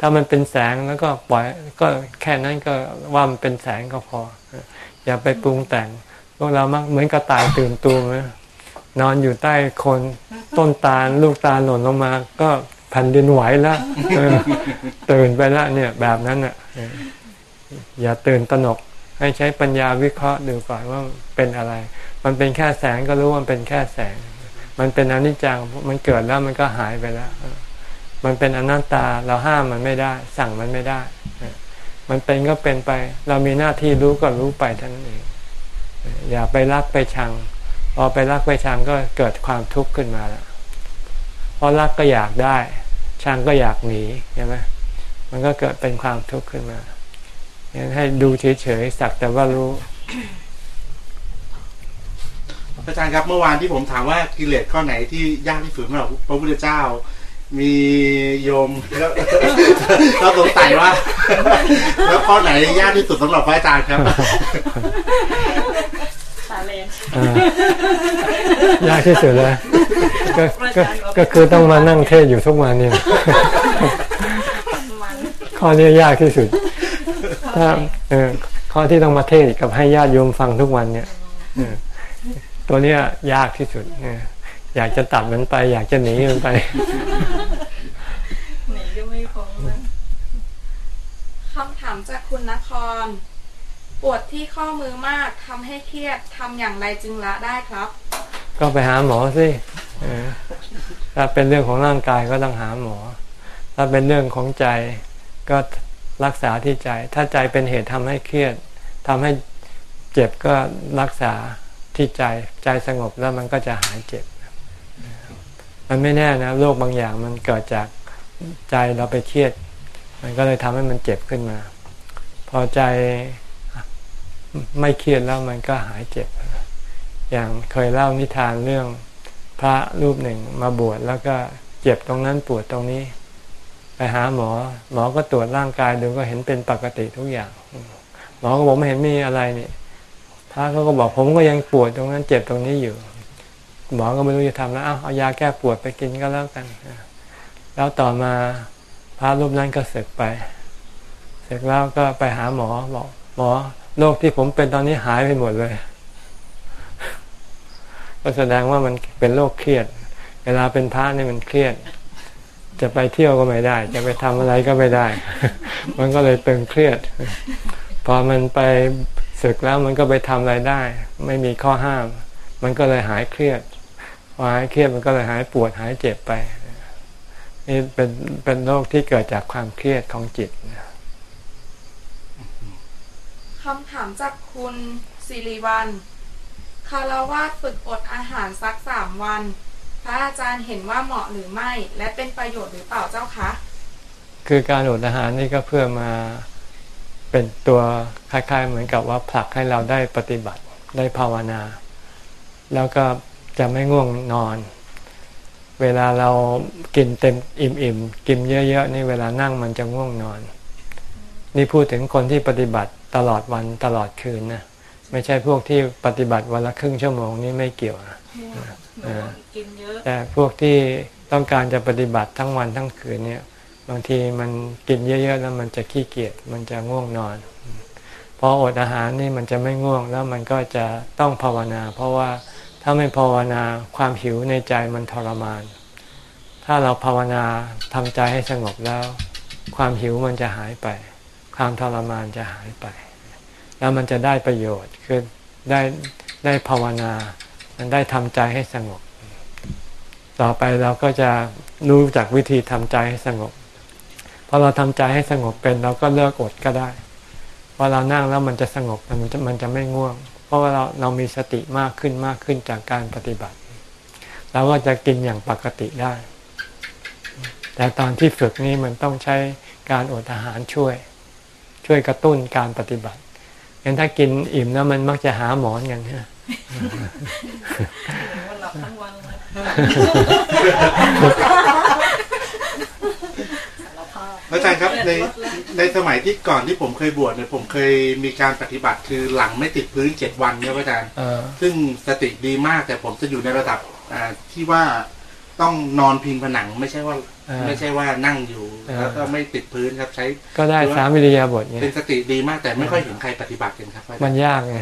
ถ้ามันเป็นแสงแล้วก็ปล่อยก็แค่นั้นก็ว่ามันเป็นแสงก็พอ อย่าไปปรุงแต่งพ วกเรามักเหมือนกระต่ายตื่นตูมนะนอนอยู่ใต้คนต้นตาลลูกตาลหล่นลงมา ก็แผ่นดินไหวแล้วตื่นไปแล้วเนี่ย แบบนั้นอะ อย่าตื่นตระหนก ให้ใช้ปัญญาวิเคราะห์ดูก่อนว่าเป็นอะไร มันเป็นแค่แสงก็รู้ว่ามันเป็นแค่แสง มันเป็นอนิจจังมันเกิดแล้วมันก็หายไปแล้ว มันเป็นอนัตตาเราห้ามมันไม่ได้ สั่งมันไม่ได้ มันเป็นก็เป็นไป เรามีหน้าที่รู้ก็รู้ไปเท่านั้นเอง อย่าไปรักไปชัง พอไปรักไปชังก็เกิดความทุกข์ขึ้นมาแล้วเพราะรักก็อยากได้ ชังก็อยากหนีใช่ไหมมันก็เกิดเป็นความทุกข์ขึ้นมางั้นให้ดูเฉยๆสักแต่ว่ารู้อาจารย์ครับเมื่อวานที่ผมถามว่ากิเลสข้อไหนที่ยากที่สุดสำหรับพระพุทธเจ้า มีโยมแล้วเราสงสัยว่า แล้วข้อไหนยากที่สุดสำหรับพระอาจารย์ครับสาเลนอ่ายากที่สุดเลยก็ก็ก็คือต้องมานั่งเทศอยู่ทุกวันเนี่ยมันข้อนี้ยากที่สุดพอถ้าเออข้อที่ต้องมาเทศกับให้ญาติโยมฟังทุกวันเนี่ยเออตัวเนี้ยยากที่สุดเออ อยากจะตัดมันไป อยากจะหนีมันไปหนีก็ไม่พ้นนะคำถามจากคุณนคร ปวดที่ข้อมือมากทำให้เครียดทำอย่างไรจึงละได้ครับ ก็ไปหาหมอสิเออถ้าเป็นเรื่องของร่างกายก็ต้องหาหมอ ถ้าเป็นเรื่องของใจก็รักษาที่ใจ ถ้าใจเป็นเหตุทำให้เครียดทำให้เจ็บก็รักษาที่ใจ ใจสงบแล้วมันก็จะหายเจ็บ มันไม่แน่นะโรคบางอย่างมันเกิดจากใจเราไปเครียด มันก็เลยทำให้มันเจ็บขึ้นมา พอใจไม่เครียดแล้วมันก็หายเจ็บ อย่างเคยเล่านิทานเรื่องพระรูปหนึ่งมาบวชแล้วก็เจ็บตรงนั้นปวดตรงนี้ ไปหาหมอ หมอก็ตรวจร่างกายดูก็เห็นเป็นปกติทุกอย่าง หมอก็บอกไม่เห็นมีอะไรนี่พระเขาก็บอกผมก็ยังปวดตรงนั้นเจ็บตรงนี้อยู่ หมอก็ไม่รู้จะทำแล้วเอาเอายาแก้ปวดไปกินก็แล้วกัน แล้วต่อมาพระรูปนั้นก็เสร็จไปเสร็จแล้วก็ไปหาหมอบอก หมอโรคที่ผมเป็นตอนนี้หายไปหมดเลย ก็แสดงว่ามันเป็นโรคเครียด เวลาเป็นพระนี่มันเครียด จะไปเที่ยวก็ไม่ได้ จะไปทำอะไรก็ไม่ได้ มันก็เลยตึงเครียด พอมันไปศึกแล้วมันก็ไปทำอะไรได้ ไม่มีข้อห้าม มันก็เลยหายเครียด พอหายเครียดมันก็เลยหายปวดหายเจ็บไป นี่เป็นเป็นโรคที่เกิดจากความเครียดของจิตคำถามจากคุณสิริวัน คารวาสฝึกอดอาหารสักสามวัน พระอาจารย์เห็นว่าเหมาะหรือไม่ และเป็นประโยชน์หรือเปล่าเจ้าคะ คือการอดอาหารนี่ก็เพื่อมาเป็นตัวคล้ายๆเหมือนกับว่าผลักให้เราได้ปฏิบัติได้ภาวนา แล้วก็ จะไม่ง่วงนอน เวลาเรากินเต็มอิ่มๆกินเยอะๆนี่เวลานั่งมันจะง่วงนอน นี่พูดถึงคนที่ปฏิบัติตลอดวันตลอดคืนนะไม่ใช่พวกที่ปฏิบัติวันละครึ่งชั่วโมงนี่ไม่เกี่ยวนะหนูกินเยอะแต่พวกที่ต้องการจะปฏิบัติทั้งวันทั้งคืนเนี่ย บางทีมันกินเยอะ ๆ แล้วมันจะขี้เกียจมันจะง่วงนอนพออดอาหารนี่มันจะไม่ง่วงแล้วมันก็จะต้องภาวนา เพราะว่า ถ้าไม่ภาวนาความหิวในใจมันทรมาน ถ้าเราภาวนาทำใจให้สงบแล้ว ความหิวมันจะหายไป ความทรมานจะหายไป แล้วมันจะได้ประโยชน์คือได้ได้ภาวนา มันได้ทำใจให้สงบ ต่อไปเราก็จะรู้จากวิธีทำใจให้สงบพอเราทำใจให้สงบเป็นเราก็เลิกอดก็ได้พอเรานั่งแล้วมันจะสงบมันจะมันจะไม่ง่วง ราะว่าเราเรามีสติมากขึ้นมากขึ้นจากการปฏิบัติเราก็จะกินอย่างปกติได้ แต่ตอนที่ฝึกนี่มันต้องใช้การอดอาหารช่วย ช่วยกระตุ้นการปฏิบัติงั้นถ้ากินอิ่มแล้วมันมักจะหาหมอนกันฮะ อาจารย์ครับในในสมัยที่ก่อนที่ผมเคยบวชเนี่ยผมเคยมีการปฏิบัติคือหลังไม่ติดพื้นเจ็ดวันเนี่ยอาจารย์เออซึ่งสติดีมากแต่ผมจะอยู่ในระดับอ่าที่ว่าต้องนอนพิงผนังไม่ใช่ว่าเออไม่ใช่ว่านั่งอยู่เออแล้วก็ไม่ติดพื้นครับใช้ ก็ได้สามวิทยาบทไงเป็นสติดีมากแต่ไม่ค่อยเห็นใครปฏิบัติกันครับอาจารย์มันยากไง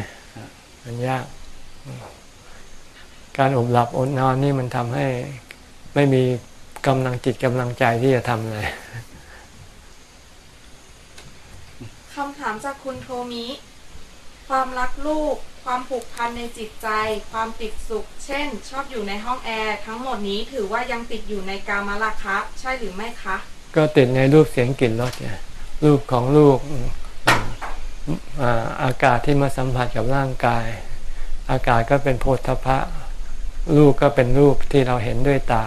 มันยาก การอดหลับอดนอนนี่มันทำให้ไม่มีกำลังจิตกำลังใจที่จะทำเลย คำถามจากคุณโทมิ ความรักลูก ความผูกพันในจิตใจ ความติดสุข เช่น ชอบอยู่ในห้องแอร์ทั้งหมดนี้ถือว่ายังติดอยู่ในกามราคะ ใช่หรือไม่คะ ก็ติดในรูปเสียงกลิ่นรสไงรูปของลูกอ่าอากาศที่มาสัมผัสกับร่างกาย อากาศก็เป็นโพธพะรูปก็เป็นรูปที่เราเห็นด้วยตา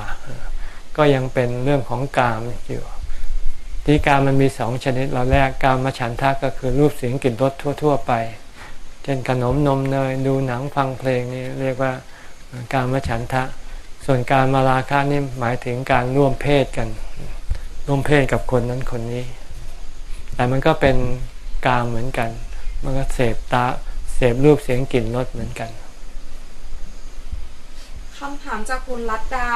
ก็ยังเป็นเรื่องของกามอยู่ ที่การมันมีสองชนิดเราแรกการมาฉันทะก็คือรูปเสียงกลิ่นรสทั่ว ๆ ไป เช่นขนมนมเนยดูหนังฟังเพลงนี่เรียกว่าการมาฉันทะ ส่วนการมาราคะนี่หมายถึงการร่วมเพศกัน ร่วมเพศกับคนนั้นคนนี้ แต่มันก็เป็นกามเหมือนกัน มันก็เสพตาเสพรูปเสียงกลิ่นรสเหมือนกันคำถามจากคุณรัตดา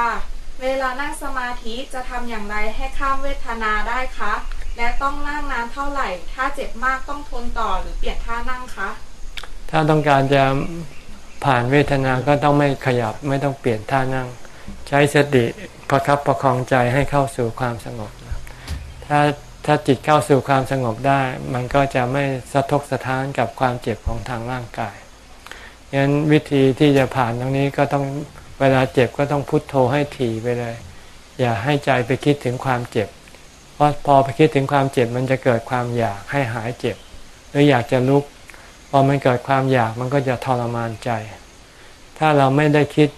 เวลานั่งสมาธิจะทำอย่างไรให้ข้ามเวทนาได้คะ และต้องนั่งนานเท่าไหร่ ถ้าเจ็บมากต้องทนต่อหรือเปลี่ยนท่านั่งคะ ถ้าต้องการจะผ่านเวทนาก็ต้องไม่ขยับไม่ต้องเปลี่ยนท่านั่ง ใช้สติประคับประคองใจให้เข้าสู่ความสงบ ถ้าถ้าจิตเข้าสู่ความสงบได้ มันก็จะไม่สะทกสะท้านกับความเจ็บของทางร่างกายยันวิธีที่จะผ่านตรงนี้ก็ต้อง เวลาเจ็บก็ต้องพุโทโธให้ถี่ไปเลย อย่าให้ใจไปคิดถึงความเจ็บ เพราะพอไปคิดถึงความเจ็บมันจะเกิดความอยากให้หายเจ็บ หรืออยากจะลุก พอมันเกิดความอยากมันก็จะทรมานใจ ถ้าเราไม่ได้คิด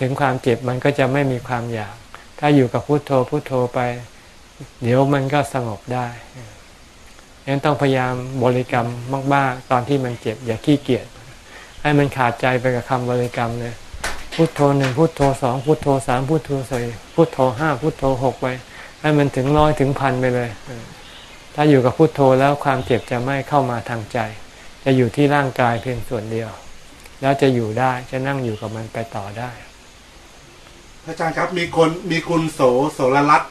ถึงความเจ็บมันก็จะไม่มีความอยาก ถ้าอยู่กับพุโทโธพุโทโธไป เดี๋ยวมันก็สงบได้ยังนั้นต้องพยายามบริกรรมมาก ๆ ตอนที่มันเจ็บ อย่าขี้เกียจให้มันขาดใจไปกับคำบริกรรมเลย พุทโธหนึ่งพุทโธสองพุทโธสามพุทโธสี่พุทโธห้าพุทโธหกไป ให้มันถึงร้อยถึงพันไปเลย ถ้าอยู่กับพุทโธแล้วความเจ็บจะไม่เข้ามาทางใจ จะอยู่ที่ร่างกายเพียงส่วนเดียว แล้วจะอยู่ได้จะนั่งอยู่กับมันไปต่อได้พระอาจารย์ครับมีคนมีคุณโสโสรรัตน์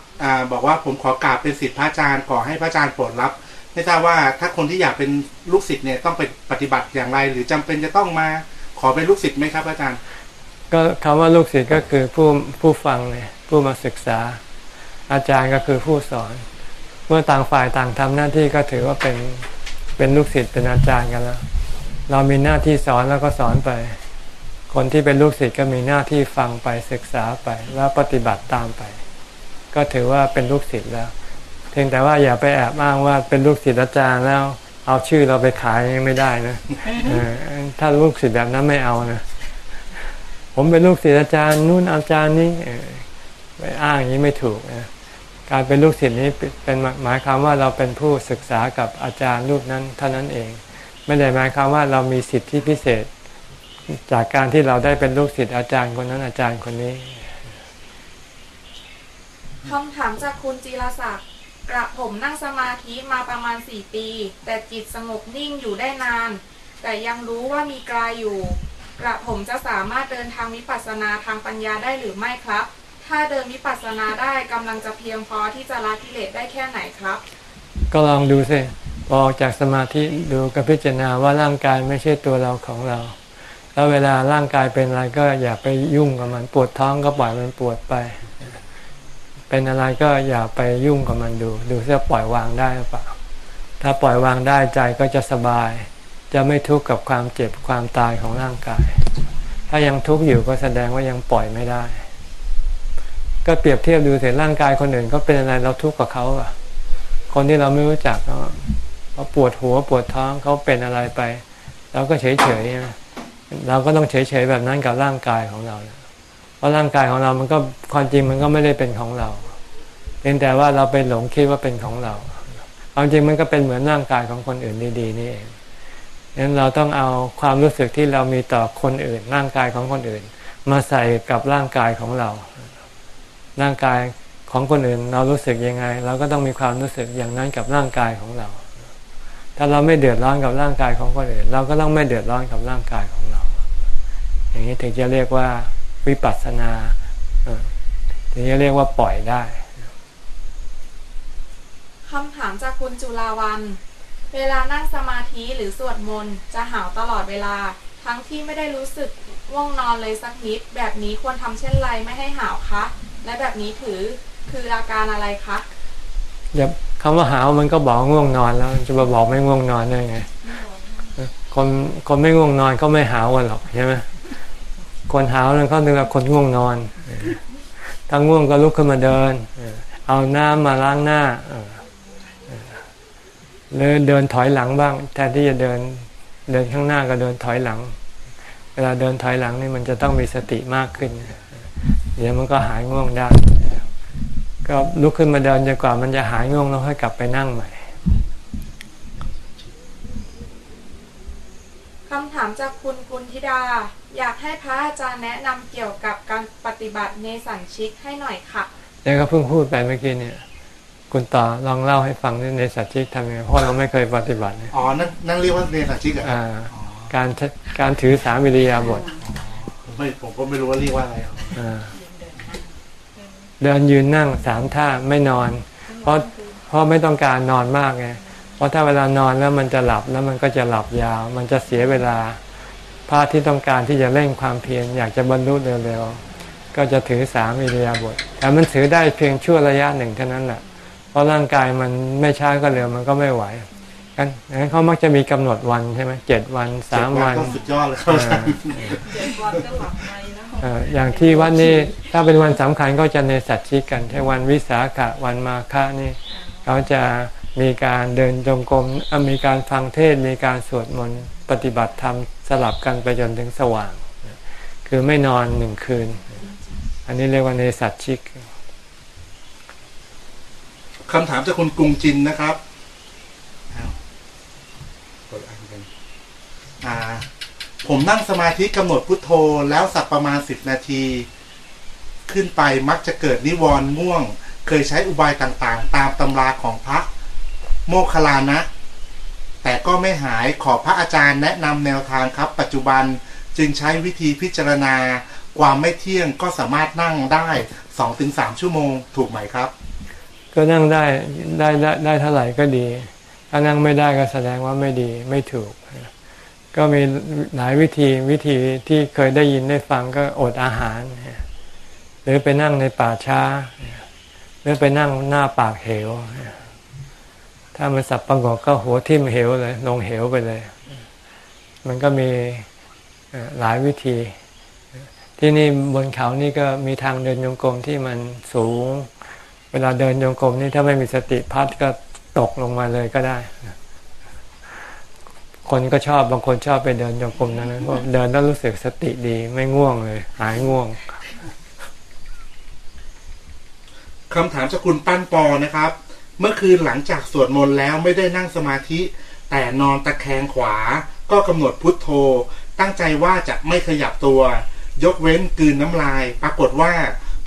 บอกว่าผมขอกราบเป็นศิษย์พระอาจารย์ขอให้พระอาจารย์โปรดรับไม่ทราบว่าถ้าคนที่อยากเป็นลูกศิษย์เนี่ยต้องไปปฏิบัติอย่างไร หรือจำเป็นจะต้องมาขอเป็นลูกศิษย์ไหมครับพระอาจารย์ ก็คำว่าลูกศิษย์ก็คือผู้ผู้ฟังเนี่ยผู้มาศึกษา อาจารย์ก็คือผู้สอน เมื่อต่างฝ่ายต่างทำหน้าที่ก็ถือว่าเป็นเป็นลูกศิษย์เป็นอาจารย์กันแล้ว เรามีหน้าที่สอนแล้วก็สอนไป คนที่เป็นลูกศิษย์ก็มีหน้าที่ฟังไปศึกษาไปแล้วปฏิบัติตามไป ก็ถือว่าเป็นลูกศิษย์แล้ว เพียงแต่ว่าอย่าไปแอบอ้างว่าเป็นลูกศิษย์อาจารย์แล้ว เอาชื่อเราไปขายยังไม่ได้นะถ้าลูกศิษย์แบบนั้นไม่เอานะ ผมเป็นลูกศิษย์อาจารย์นู่นอาจารย์นี่ไปอ้างอย่างนี้ไม่ถูกนะการเป็นลูกศิษย์นี้เป็นหมายความว่าเราเป็นผู้ศึกษากับอาจารย์รูปนั้นเท่านั้นเอง ไม่ได้หมายความว่าเรามีสิทธิพิเศษ จากการที่เราได้เป็นลูกศิษย์อาจารย์คนนั้นอาจารย์คนนี้คำถามจากคุณจีรศักดิ์กระผมนั่งสมาธิมาประมาณ4ปี แต่จิตสงบนิ่งอยู่ได้นาน แต่ยังรู้ว่ามีกายอยู่ กระผมจะสามารถเดินทางวิปัสสนาทางปัญญาได้หรือไม่ครับ ถ้าเดินวิปัสสนาได้กำลังจะเพียงพอที่จะละกิเลสได้แค่ไหนครับ ก็ลองดูสิพอออกจากสมาธิดูกับพิจารณาว่าร่างกายไม่ใช่ตัวเราของเรา แล้วเวลาร่างกายเป็นอะไรก็อย่าไปยุ่งกับมันปวดท้องก็ปล่อยมันปวดไป เป็นอะไรก็อย่าไปยุ่งกับมันดู ดูเสียปล่อยวางได้หรือเปล่าถ้าปล่อยวางได้ใจก็จะสบาย จะไม่ทุกข์กับความเจ็บความตายของร่างกาย ถ้ายังทุกข์อยู่ก็แสดงว่ายังปล่อยไม่ได้ ก็เปรียบเทียบดูเสร็จร่างกายคนอื่นก็เป็นอะไรเราทุกข์กับเขาอะคนที่เราไม่รู้จักเขาปวดหัวปวดท้องเขาเป็นอะไรไปเราก็เฉยเฉยเราก็ต้องเฉยเฉยแบบนั้นกับร่างกายของเราเพราะร่างกายของเรามันก็ความจริงมันก็ไม่ได้เป็นของเราเพียงแต่ว่าเราไปหลงคิดว่าเป็นของเรา ความจริงมันก็เป็นเหมือนร่างกายของคนอื่นดีๆนี่เอง งนั้นเราต้องเอาความรู้สึกที่เรามีต่อคนอื่น ร่างกายของคนอื่น มาใส่กับร่างกายของเรา ร่างกายของคนอื่น เรารู้สึกยังไง เราก็ต้องมีความรู้สึกอย่างนั้นกับร่างกายของเรา ถ้าเราไม่เดือดร้อนกับร่างกายของคนอื่น เราก็ต้องไม่เดือดร้อนกับร่างกายของเรา อย่างนี้ถึงจะเรียกว่าวิปัสสนาถึงจะเรียกว่าปล่อยได้คำถามจากคุณจุลาวัน เวลานั่งสมาธิหรือสวดมนต์จะหาวตลอดเวลา ทั้งที่ไม่ได้รู้สึกง่วงนอนเลยสักนิด แบบนี้ควรทำเช่นไรไม่ให้หาวคะ และแบบนี้ถือคืออาการอะไรคะอย่าคำว่าหาวมันก็บอกง่วงนอนแล้วจะมาบอกไม่ง่วงนอนได้ไงคนคนไม่ง่วงนอนก็ไม่หาวกันหรอกใช่ไหมคนหาวนั่นเขาเรียกว่าคนง่วงนอนถ้าง่วงก็ลุกขึ้นมาเดิน เอาน้ำมาล้างหน้า หรือเดินถอยหลังบ้าง แทนที่จะเดินเดินข้างหน้าก็เดินถอยหลัง เวลาเดินถอยหลังนี่มันจะต้องมีสติมากขึ้น เดี๋ยวมันก็หายง่วงได้ก็ลุกขึ้นมาเดินจนกว่ามันจะหายง่วงแล้วค่อยกลับไปนั่งใหม่คำถามจากคุณกุลธิดา อยากให้พระอาจารย์แนะนำเกี่ยวกับการปฏิบัติเนสัญชิกให้หน่อยค่ะแล้วก็เพิ่งพูดไปเมื่อกี้เนี่ย คุณต่อลองเล่าให้ฟังในสัจจิกทำยังไงเพราะเราไม่เคยปฏิบัติเนี่ยอ๋อนั่นนั่นเรียกว่าเนสัชิกเหรออ่าการการถือสามวิริยาบทผมไม่ผมก็ไม่รู้ว่าเรียกว่าอะไรหรอกอ่าเดินยืนนั่งสามท่าไม่นอน เพราะเพราะราะไม่ต้องการนอนมากไงเพราะถ้าเวลานอนแล้วมันจะหลับแล้วมันก็จะหลับยาว มันจะเสียเวลาพระที่ต้องการที่จะเร่งความเพียรอยากจะบรรลุเร็วๆก็จะถือสามอิริยาบถแต่มันถือได้เพียงชั่วระยะหนึ่งเท่านั้นแหละเพ ราะร่างกายมันไม่ช้าก็เร็วมันก็ไม่ไหวกันงั้นเขามักจะมีกำหนดวันใช่ไหมเจ็ดวันสามวันก็สุดยอดเลยครับอาจารย์เจ็ดวันก็หลับในแล้วเอ่ออย่างที่วัดนี้ถ้าเป็นวันสำคัญก็จะในสัตว์ชิกกันเช่นวันวิสาขะวันมาฆะนี่เขาจะมีการเดินจงกรมเอ่อมีการฟังเทศน์มีการสวดมนต์ปฏิบัติธรรมสลับกันไปจนถึงสว่าง คือไม่นอนหนึ่งคืน อันนี้เรียกว่าในสัตว์ชิก คำถามจากคุณกรุงจินนะครับอ้าวกดอันกันอ่า ผมนั่งสมาธิกำหนดพุทโธแล้วสักประมาณสิบนาที ขึ้นไปมักจะเกิดนิวรณ์ง่วง เคยใช้อุบายต่างๆ ตามตำราของพระโมคคัลลานะ แต่ก็ไม่หายขอพระอาจารย์แนะนำแนวทางครับ ปัจจุบันจึงใช้วิธีพิจารณา ความไม่เที่ยงก็สามารถนั่งได้สองถึงสามชั่วโมงถูกไหมครับ ก็นั่งได้ได้ได้ได้เท่าไหร่ก็ดี ถ้านั่งไม่ได้ก็แสดงว่าไม่ดีไม่ถูก ก็มีหลายวิธีวิธีที่เคยได้ยินได้ฟังก็อดอาหาร หรือไปนั่งในป่าช้า หรือไปนั่งหน้าปากเหว ถ้ามันสับประงกก็หัวทิ่มเหวเลยลงเหวไปเลย มันก็มีหลายวิธี ที่นี่บนเขานี่ก็มีทางเดินโยงกรมที่มันสูง วลาเดินโยงกรมนี่ถ้าไม่มีสติพัดก็ตกลงมาเลยก็ได้ คนก็ชอบบางคนชอบไปเดินโยงกรมนั้นเพราะเดินแล้วรู้สึกสติดีไม่ง่วงเลย หายง่วงคำถามจากคุณปั้นปอนะครับ เมื่อคืนหลังจากสวดมนต์แล้วไม่ได้นั่งสมาธิ แต่นอนตะแคงขวา ก็กำหนดพุทโธ ตั้งใจว่าจะไม่ขยับตัว ยกเว้นกืนน้ำลาย ปรากฏว่า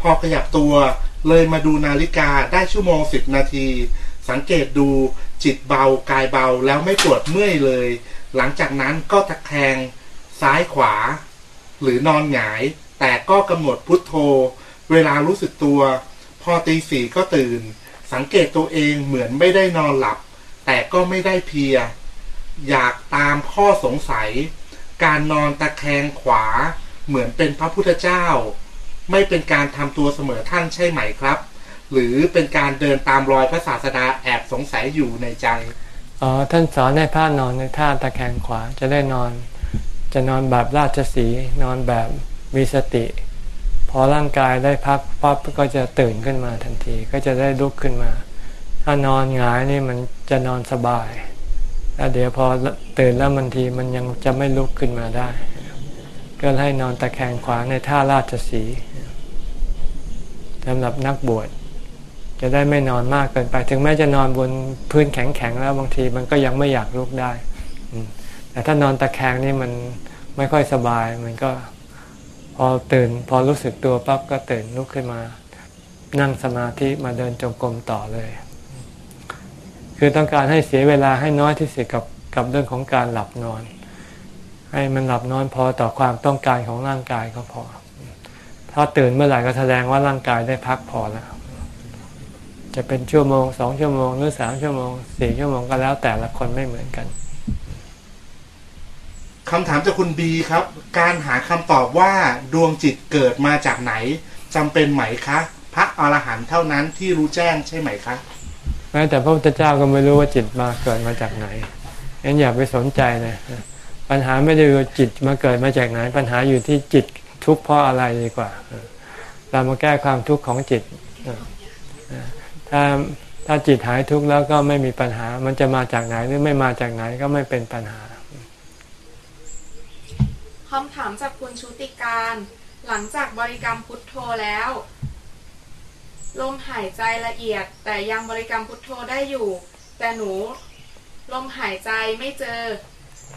พอขยับตัว เลยมาดูนาฬิกาได้ชั่วโมงสิบนาที สังเกตดูจิตเบากายเบาแล้วไม่ปวดเมื่อยเลย หลังจากนั้นก็ตะแคงซ้ายขวา หรือนอนหงาย แต่ก็กำหนดพุทโธ เวลารู้สึกตัว พอตีสี่ก็ตื่น สังเกตตัวเองเหมือนไม่ได้นอนหลับ แต่ก็ไม่ได้เพีย อยากตามข้อสงสัย การนอนตะแคงขวาเหมือนเป็นพระพุทธเจ้า ไม่เป็นการทำตัวเสมอท่านใช่ไหมครับ หรือเป็นการเดินตามรอยพระศาสดาแอบสงสัยอยู่ในใจอ๋อท่านสอนให้พระนอนในท่าตะแคงขวาจะได้นอน จะนอนแบบราชสีนอนแบบมีสติ พอร่างกายได้พักปั๊บก็จะตื่นขึ้นมาทันทีก็จะได้ลุกขึ้นมา ถ้านอนหงายนี่มันจะนอนสบายแล้วเดี๋ยวพอตื่นแล้วบางทีมันยังจะไม่ลุกขึ้นมาได้ ก็ให้นอนตะแคงขวาในท่าราชสี สำหรับนักบวชจะได้ไม่นอนมากเกินไป ถึงแม้จะนอนบนพื้นแข็งๆแล้วบางทีมันก็ยังไม่อยากลุกได้ แต่ถ้านอนตะแคงนี่มันไม่ค่อยสบาย มันก็พอตื่น พอรู้สึกตัวปั๊บก็ตื่นลุกขึ้นมา นั่งสมาธิมาเดินจงกรมต่อเลย คือต้องการให้เสียเวลาให้น้อยที่สุดกับกับเรื่องของการหลับนอน ให้มันหลับนอนพอต่อความต้องการของร่างกายก็พอ ถ้าตื่นเมื่อไหร่ก็แสดงว่าร่างกายได้พักพอแล้ว จะเป็นชั่วโมงสองชั่วโมงหรือสามชั่วโมงสี่ชั่วโมงก็แล้วแต่ละคนไม่เหมือนกันคำถามจากคุณบีครับ การหาคำตอบว่าดวงจิตเกิดมาจากไหนจำเป็นไหมคะ พระอรหันต์เท่านั้นที่รู้แจ้งใช่ไหมคะแม้แต่พระพุทธเจ้าก็ไม่รู้ว่าจิตมาเกิดมาจากไหนงั้นอย่าไปสนใจนะปัญหาไม่ได้ว่าจิตมาเกิดมาจากไหน ปัญหาอยู่ที่จิต ทุกข์เพราะอะไรดีกว่า เรามาแก้ความทุกข์ของจิต ถ้าถ้าจิตหายทุกข์แล้วก็ไม่มีปัญหา มันจะมาจากไหนหรือไม่มาจากไหนก็ไม่เป็นปัญหาคำถามจากคุณชุติการ หลังจากบริกรรมพุทโธแล้ว ลมหายใจละเอียด แต่ยังบริกรรมพุทโธได้อยู่ แต่หนูลมหายใจไม่เจอ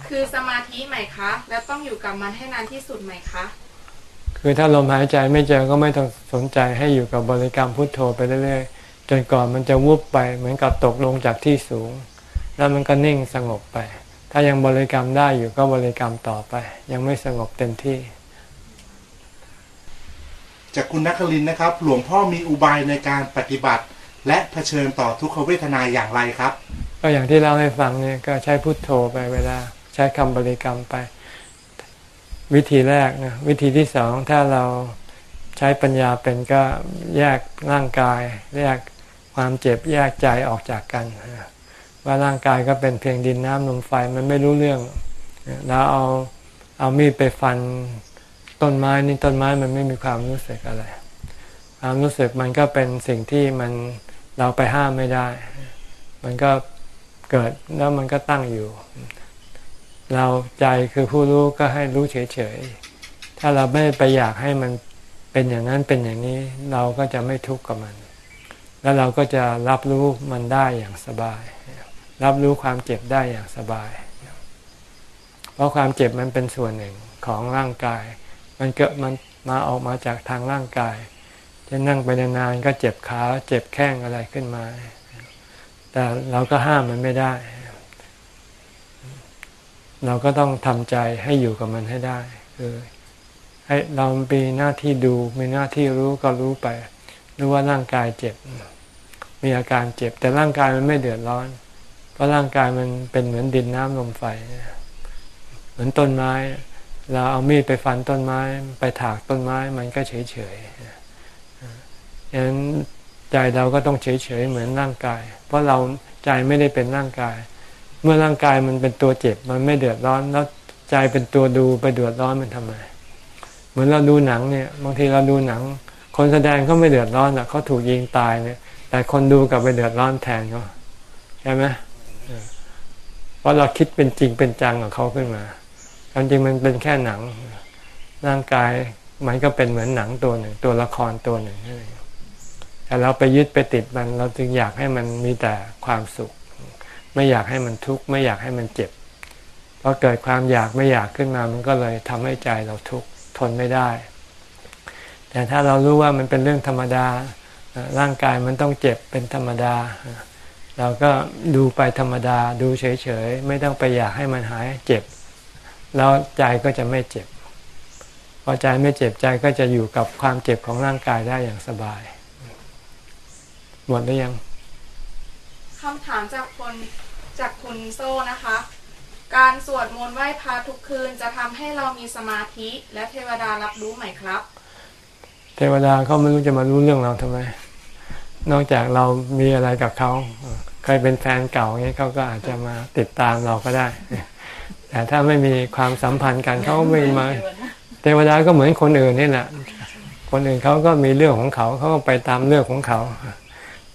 คือสมาธิไหมคะ แล้วต้องอยู่กับมันให้นานที่สุดไหมคะ คือถ้าลมหายใจไม่เจอก็ไม่ต้องสนใจให้อยู่กับบริกรรมพุทโธไปเรื่อยๆจนก่อนมันจะวุบไปเหมือนกับตกลงจากที่สูง แล้วมันก็นิ่งสงบไป ถ้ายังบริกรรมได้อยู่ก็บริกรรมต่อไป ยังไม่สงบเต็มที่ จากคุณนักคลินทร์นะครับ หลวงพ่อมีอุบายในการปฏิบัติ และเผชิญต่อทุกขเวทนาอย่างไรครับ ก็อย่างที่เราให้ฟังเนี่ยก็ใช้พุทโธไปเวลา ใช้คำบริกรรมไป วิธีแรกนะวิธีที่สองถ้าเราใช้ปัญญาเป็นก็แยกร่างกาย แยกความเจ็บแยกใจออกจากกันว่าร่างกายก็เป็นเพียงดินน้ำลมไฟมันไม่รู้เรื่องแล้วเอาเอามีดไปฟันต้นไม้นี่ต้นไม้มันไม่มีความรู้สึกอะไร ความรู้สึกมันก็เป็นสิ่งที่มันเราไปห้ามไม่ได้ มันก็เกิดแล้วมันก็ตั้งอยู่ เราใจคือผู้รู้ก็ให้รู้เฉยๆ ถ้าเราไม่ไปอยากให้มันเป็นอย่างนั้นเป็นอย่างนี้เราก็จะไม่ทุกข์กับมัน แล้วเราก็จะรับรู้มันได้อย่างสบาย รับรู้ความเจ็บได้อย่างสบาย เพราะความเจ็บมันเป็นส่วนหนึ่งของร่างกาย มันเกิดมันมาออกมาจากทางร่างกายจะนั่งไปนานๆก็เจ็บขาเจ็บแข้งอะไรขึ้นมา แต่เราก็ห้ามมันไม่ได้ เราก็ต้องทำใจให้อยู่กับมันให้ได้คือให้เรามีหน้าที่ดูมีหน้าที่รู้ก็รู้ไป รู้ว่าร่างกายเจ็บ มีอาการเจ็บ แต่ร่างกายมันไม่เดือดร้อน เพราะร่างกายมันเป็นเหมือนดินน้ำลมไฟ เหมือนต้นไม้ เราเอามีดไปฟันต้นไม้ ไปถากต้นไม้มันก็เฉยเฉยฉะนั้นใจเราก็ต้องเฉยเฉยเหมือนร่างกาย เพราะเราใจไม่ได้เป็นร่างกาย เมื่อร่างกายมันเป็นตัวเจ็บ มันไม่เดือดร้อนแล้วใจเป็นตัวดูไปเดือดร้อนมันทำไม เหมือนเราดูหนังเนี่ย บางทีเราดูหนัง คนแสดงเขาไม่เดือดร้อนอะเขาถูกยิงตายเนี่ย แต่คนดูกลับไปเดือดร้อนแทนเขาใช่ไหมเพราะเราคิดเป็นจริงเป็นจังกับเขาขึ้นมาความจริงมันเป็นแค่หนัง ร่างกายมันก็เป็นเหมือนหนังตัวหนึ่ง ตัวละครตัวหนึ่งแต่เราไปยึดไปติดมัน เราจึงอยากให้มันมีแต่ความสุข ไม่อยากให้มันทุกข์ไม่อยากให้มันเจ็บพอเกิดความอยากไม่อยากขึ้นมา มันก็เลยทำให้ใจเราทุกข์ทนไม่ได้ แต่ถ้าเรารู้ว่ามันเป็นเรื่องธรรมดา ร่างกายมันต้องเจ็บเป็นธรรมดา เราก็ดูไปธรรมดา ดูเฉยๆ ไม่ต้องไปอยากให้มันหายเจ็บ แล้วใจก็จะไม่เจ็บ พอใจไม่เจ็บใจก็จะอยู่กับความเจ็บของร่างกายได้อย่างสบาย หมดหรือยังคำถามจากคน จากคุณโซ่นะคะ การสวดมนต์ไหว้พระทุกคืนจะทำให้เรามีสมาธิและเทวดารับรู้ไหมครับ เทวดาเขาไม่รู้จะมารู้เรื่องเราทำไม นอกจากเรามีอะไรกับเขาเคยเป็นแฟนเก่าเงี้ยเขาก็อาจจะมาติดตามเราก็ได้ แต่ถ้าไม่มีความสัมพันธ์กันเขาก็ไม่มา เทวดาก็เหมือนคนอื่นนี่แหละคนอื่นเขาก็มีเรื่องของเขาเขาก็ไปตามเรื่องของเขา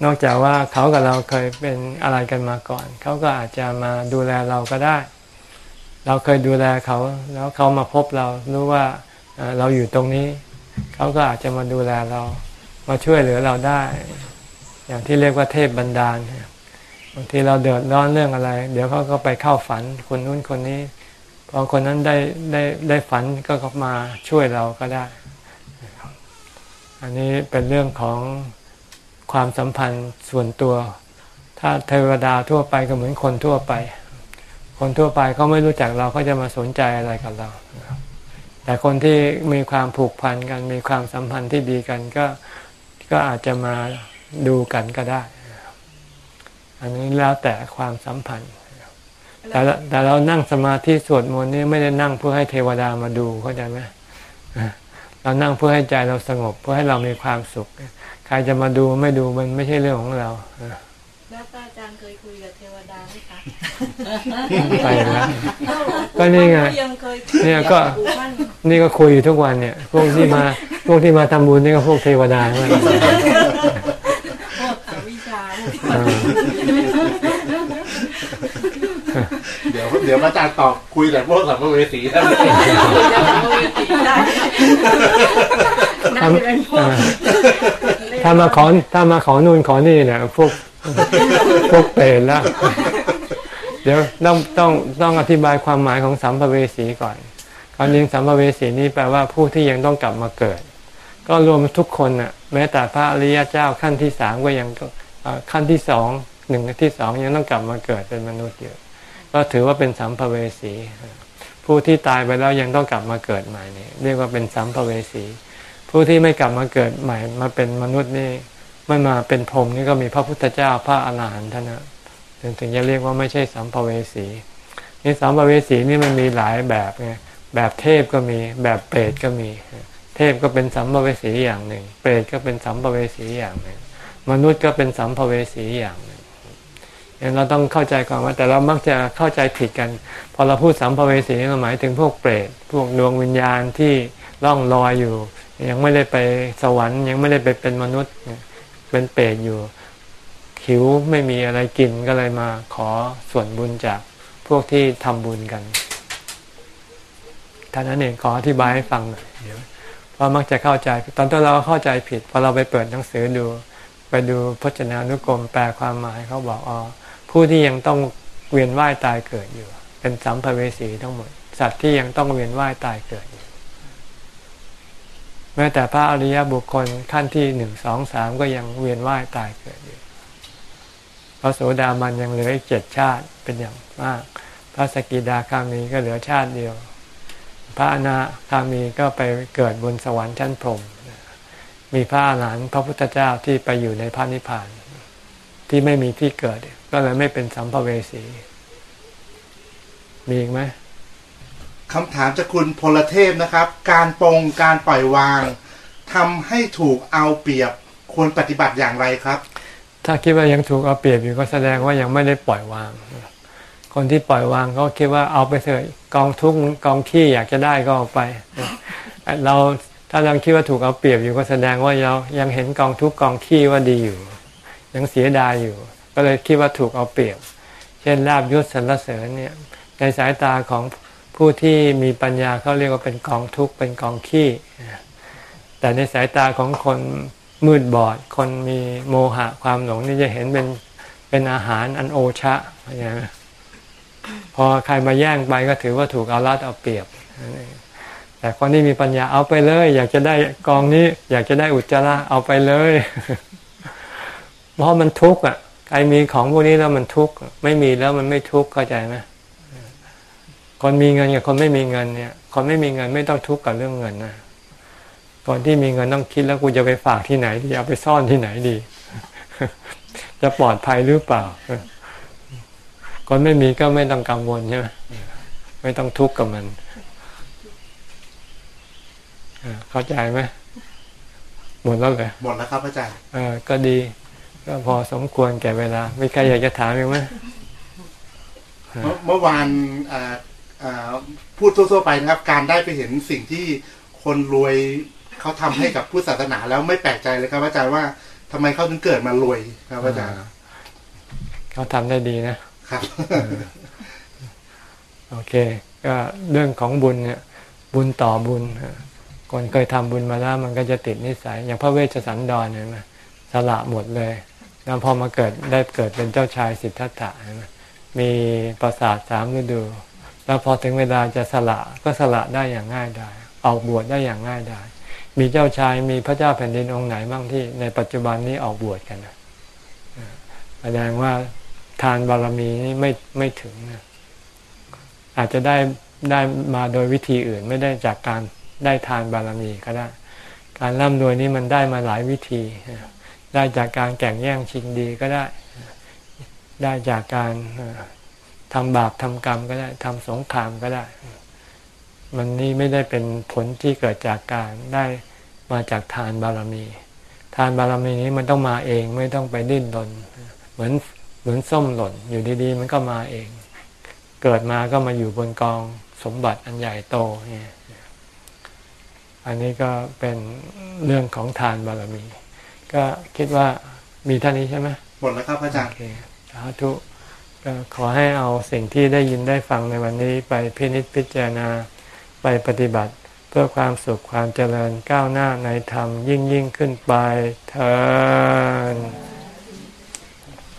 นอกจากว่าเขากับเราเคยเป็นอะไรกันมาก่อน เขาก็อาจจะมาดูแลเราก็ได้ เราเคยดูแลเขาแล้วเขามาพบเรารู้ว่าเราอยู่ตรงนี้ เขาก็อาจจะมาดูแลเรา มาช่วยเหลือเราได้ อย่างที่เรียกว่าเทพบันดาลบางทีเราเดือดร้อนเรื่องอะไร เดี๋ยวเขาก็ไปเข้าฝันคนนู้นคนนี้พอคนนั้นได้ได้ได้ฝันก็มาช่วยเราก็ได้ อันนี้เป็นเรื่องของ ความสัมพันธ์ส่วนตัว ถ้าเทวดาทั่วไปก็เหมือนคนทั่วไป คนทั่วไปเขาไม่รู้จักเราเขาจะมาสนใจอะไรกับเรา แต่คนที่มีความผูกพันกัน มีความสัมพันธ์ที่ดีกันก็ก็อาจจะมาดูกันก็ได้ อันนี้แล้วแต่ความสัมพันธ์ แต่แต่เรานั่งสมาธิสวดมนต์นี่ไม่ได้นั่งเพื่อให้เทวดามาดูเข้าใจไหมเรานั่งเพื่อให้ใจเราสงบเพื่อให้เรามีความสุข ใครจะมาดูไม่ดูมันไม่ใช่เรื่องของเราแล้วอาจารย์เคยคุยกับเทวดาไหมคะไปแล้วก็นี่ไงยังเคยเนี่ยก็ปู่มั่นนี่ก็คุยอยู่ทุกวันเนี่ย พวกที่มาพวกที่มาทำบุญนี่ก็พวกเทวดาทั้งนั้นพวกหาวิชาอ่า เดี๋ยวเดี๋ยวอาจารย์ตอบคุยแต่พวกสัมภเวสีนะถ้าอ่าถ้ามาขอถ้ามาขอนู่นขอนี่เนี่ยพวกพวกเปรตแล้ว เดี๋ยวต้องต้องต้องอธิบายความหมายของสัมภเวสีก่อนความจริงสัมภเวสีนี่แปลว่าผู้ที่ยังต้องกลับมาเกิด ก็รวมทุกคนน่ะ แม้แต่พระอริยเจ้าขั้นที่สามก็ยังเอ่อขั้นที่สองหนึ่งที่สองยังต้องกลับมาเกิดเป็นมนุษย์อยู่ ก็ถือว่าเป็นสัมภเวสี ผู้ที่ตายไปแล้วยังต้องกลับมาเกิดใหม่นี่เรียกว่าเป็นสัมภเวสี ผู้ที่ไม่กลับมาเกิดใหม่ มาเป็นมนุษย์นี่ไม่มาเป็นพรหมนี่ก็มีพระพุทธเจ้าพระอรหันต์ท่านนะถึงถึงจะเรียกว่าไม่ใช่สัมภเวสีนี่สัมภเวสีนี่มันมีหลายแบบไงแบบเทพก็มีแบบเปรตก็มี เทพก็เป็นสัมภเวสีอย่างหนึ่ง เปรตก็เป็นสัมภเวสีอย่างหนึ่ง มนุษย์ก็เป็นสัมภเวสีอย่างหนึ่ง เราต้องเข้าใจก่อนว่าแต่เรามักจะเข้าใจผิดกัน พอเราพูดสัมภเวสีเราหมายถึงพวกเปรตพวกดวงวิญญาณที่ล่องลอยอยู่ ยังไม่ได้ไปสวรรค์ ยังไม่ได้ไปเป็นมนุษย์เป็นเปรตอยู่หิวไม่มีอะไรกินก็เลยมาขอส่วนบุญจากพวกที่ทำบุญกันท่านั้นเองขออธิบายให้ฟังหน่อยเดี๋ยวเพราะมักจะเข้าใจ ตอนต้นเราเข้าใจผิดพอเราไปเปิดหนังสือดู ไปดูพจนานุกรมแปลความหมายเขาบอกอ๋อ ผู้ที่ยังต้องเวียนว่ายตายเกิดอยู่ เป็นสัมภเวสีทั้งหมด สัตว์ที่ยังต้องเวียนว่ายตายเกิดอยู่แม้แต่พระอริยบุคคลขั้นที่หนึ่งสองสามก็ยังเวียนว่ายตายเกิดอยู่พระโสดามันยังเหลืออีกเจ็ดชาติเป็นอย่างมาก พระสกิดาคามีก็เหลือชาติเดียว พระอนาคามีก็ไปเกิดบนสวรรค์ชั้นพรหมมีพระอรหันพระพุทธเจ้าที่ไปอยู่ในพระนิพพาน ที่ไม่มีที่เกิด ก็เลยไม่เป็นสัมภเวสี มีอีกไหมคำถามจากคุณพลเทพนะครับ การปรงการปล่อยวางทำให้ถูกเอาเปรียบควรปฏิบัติอย่างไรครับ ถ้าคิดว่ายังถูกเอาเปรียบอยู่ก็แสดงว่ายังไม่ได้ปล่อยวาง คนที่ปล่อยวางก็คิดว่าเอาไปเถอะกองทุกข์กองขี้อยากจะได้ก็เอาไป เราถ้าเราคิดว่าถูกเอาเปรียบอยู่ก็แสดงว่าเรายังเห็นกองทุกข์กองขี้ว่าดีอยู่ ยังเสียดายอยู่ ก็เลยคิดว่าถูกเอาเปรียบ เช่นลาบยศสรรเสริญเนี่ยในสายตาของผู้ที่มีปัญญาเขาเรียกว่าเป็นกองทุกข์เป็นกองขี้ แต่ในสายตาของคนมืดบอด คนมีโมหะความหลงนี่จะเห็นเป็นเป็นอาหารอันโอชะอย่างพอใครมาแย่งไปก็ถือว่าถูกเอารัดเอาเปรียบ แต่คนที่มีปัญญาเอาไปเลย อยากจะได้กองนี้ อยากจะได้อุจจาระเอาไปเลย เพราะมันทุกข์อะใครมีของพวกนี้แล้วมันทุกข์ไม่มีแล้วมันไม่ทุกข์เข้าใจไหมคนมีเงินกับคนไม่มีเงินเนี่ย คนไม่มีเงินไม่ต้องทุกข์กับเรื่องเงินนะคนที่มีเงินต้องคิดแล้วกูจะไปฝากที่ไหนดีเอาไปซ่อนที่ไหนดี จะปลอดภัยหรือเปล่าคนไม่มีก็ไม่ต้องกังวลใช่ไหมไม่ต้องทุกข์กับมันเข้าใจไหมหมดแล้วเลยหมดแล้วครับอาจารย์เออก็ดี ก็พอสมควรแก่เวลามีใครอยากจะถามอีกไหมเมื่อเมื่อวานอ่าอ่าพูดทั่วๆไปนะครับ การได้ไปเห็นสิ่งที่คนรวยเขาทำให้กับผู้ศาสนาแล้วไม่แปลกใจเลยครับอาจารย์ว่าทำไมเขาถึงเกิดมารวยครับอาจารย์เขาทำได้ดีนะครับโอเค ก็เรื่องของบุญเนี่ย บุญต่อบุญคนเคยทำบุญมาแล้วมันก็จะติดนิสัย อย่างพระเวชสันดรเห็นไหมสละหมดเลย แล้วพอมาเกิดได้เกิดเป็นเจ้าชายสิทธัตถะมีประสาทสามฤดู แล้วพอถึงเวลาจะสละก็สละได้อย่างง่ายดายออกบวชได้อย่างง่ายดายมีเจ้าชายมีพระเจ้าแผ่นดินองค์ไหนบ้างที่ในปัจจุบันนี้ออกบวชกันนะแสดงว่าทานบารมีนี้ไม่ไม่ถึงนะอาจจะได้ได้มาโดยวิธีอื่นไม่ได้จากการได้ทานบารมีก็ได้ การร่ำรวยนี้มันได้มาหลายวิธี ได้จากการแข่งแย่งชิงดีก็ได้ ได้จากการทำบาปทำกรรมก็ได้ทำสงครามก็ได้ มันนี่ไม่ได้เป็นผลที่เกิดจากการได้มาจากทานบารมี ทานบารมีนี้มันต้องมาเองไม่ต้องไปดิ้นรนเหมือนเหมือนส้มหล่นอยู่ดีๆ มันก็มาเอง เกิดมาก็มาอยู่บนกองสมบัติอันใหญ่โตเนี่ยอันนี้ก็เป็นเรื่องของทานบารมี ก็คิดว่ามีท่านี้ใช่ไหมหมดแล้วครับอาจารย์โอเคสาธุก็ขอให้เอาสิ่งที่ได้ยินได้ฟังในวันนี้ไปพินิจพิจารณาไปปฏิบัติ เพื่อความสุขความเจริญก้าวหน้าในธรรมยิ่งยิ่งขึ้นไปเธอ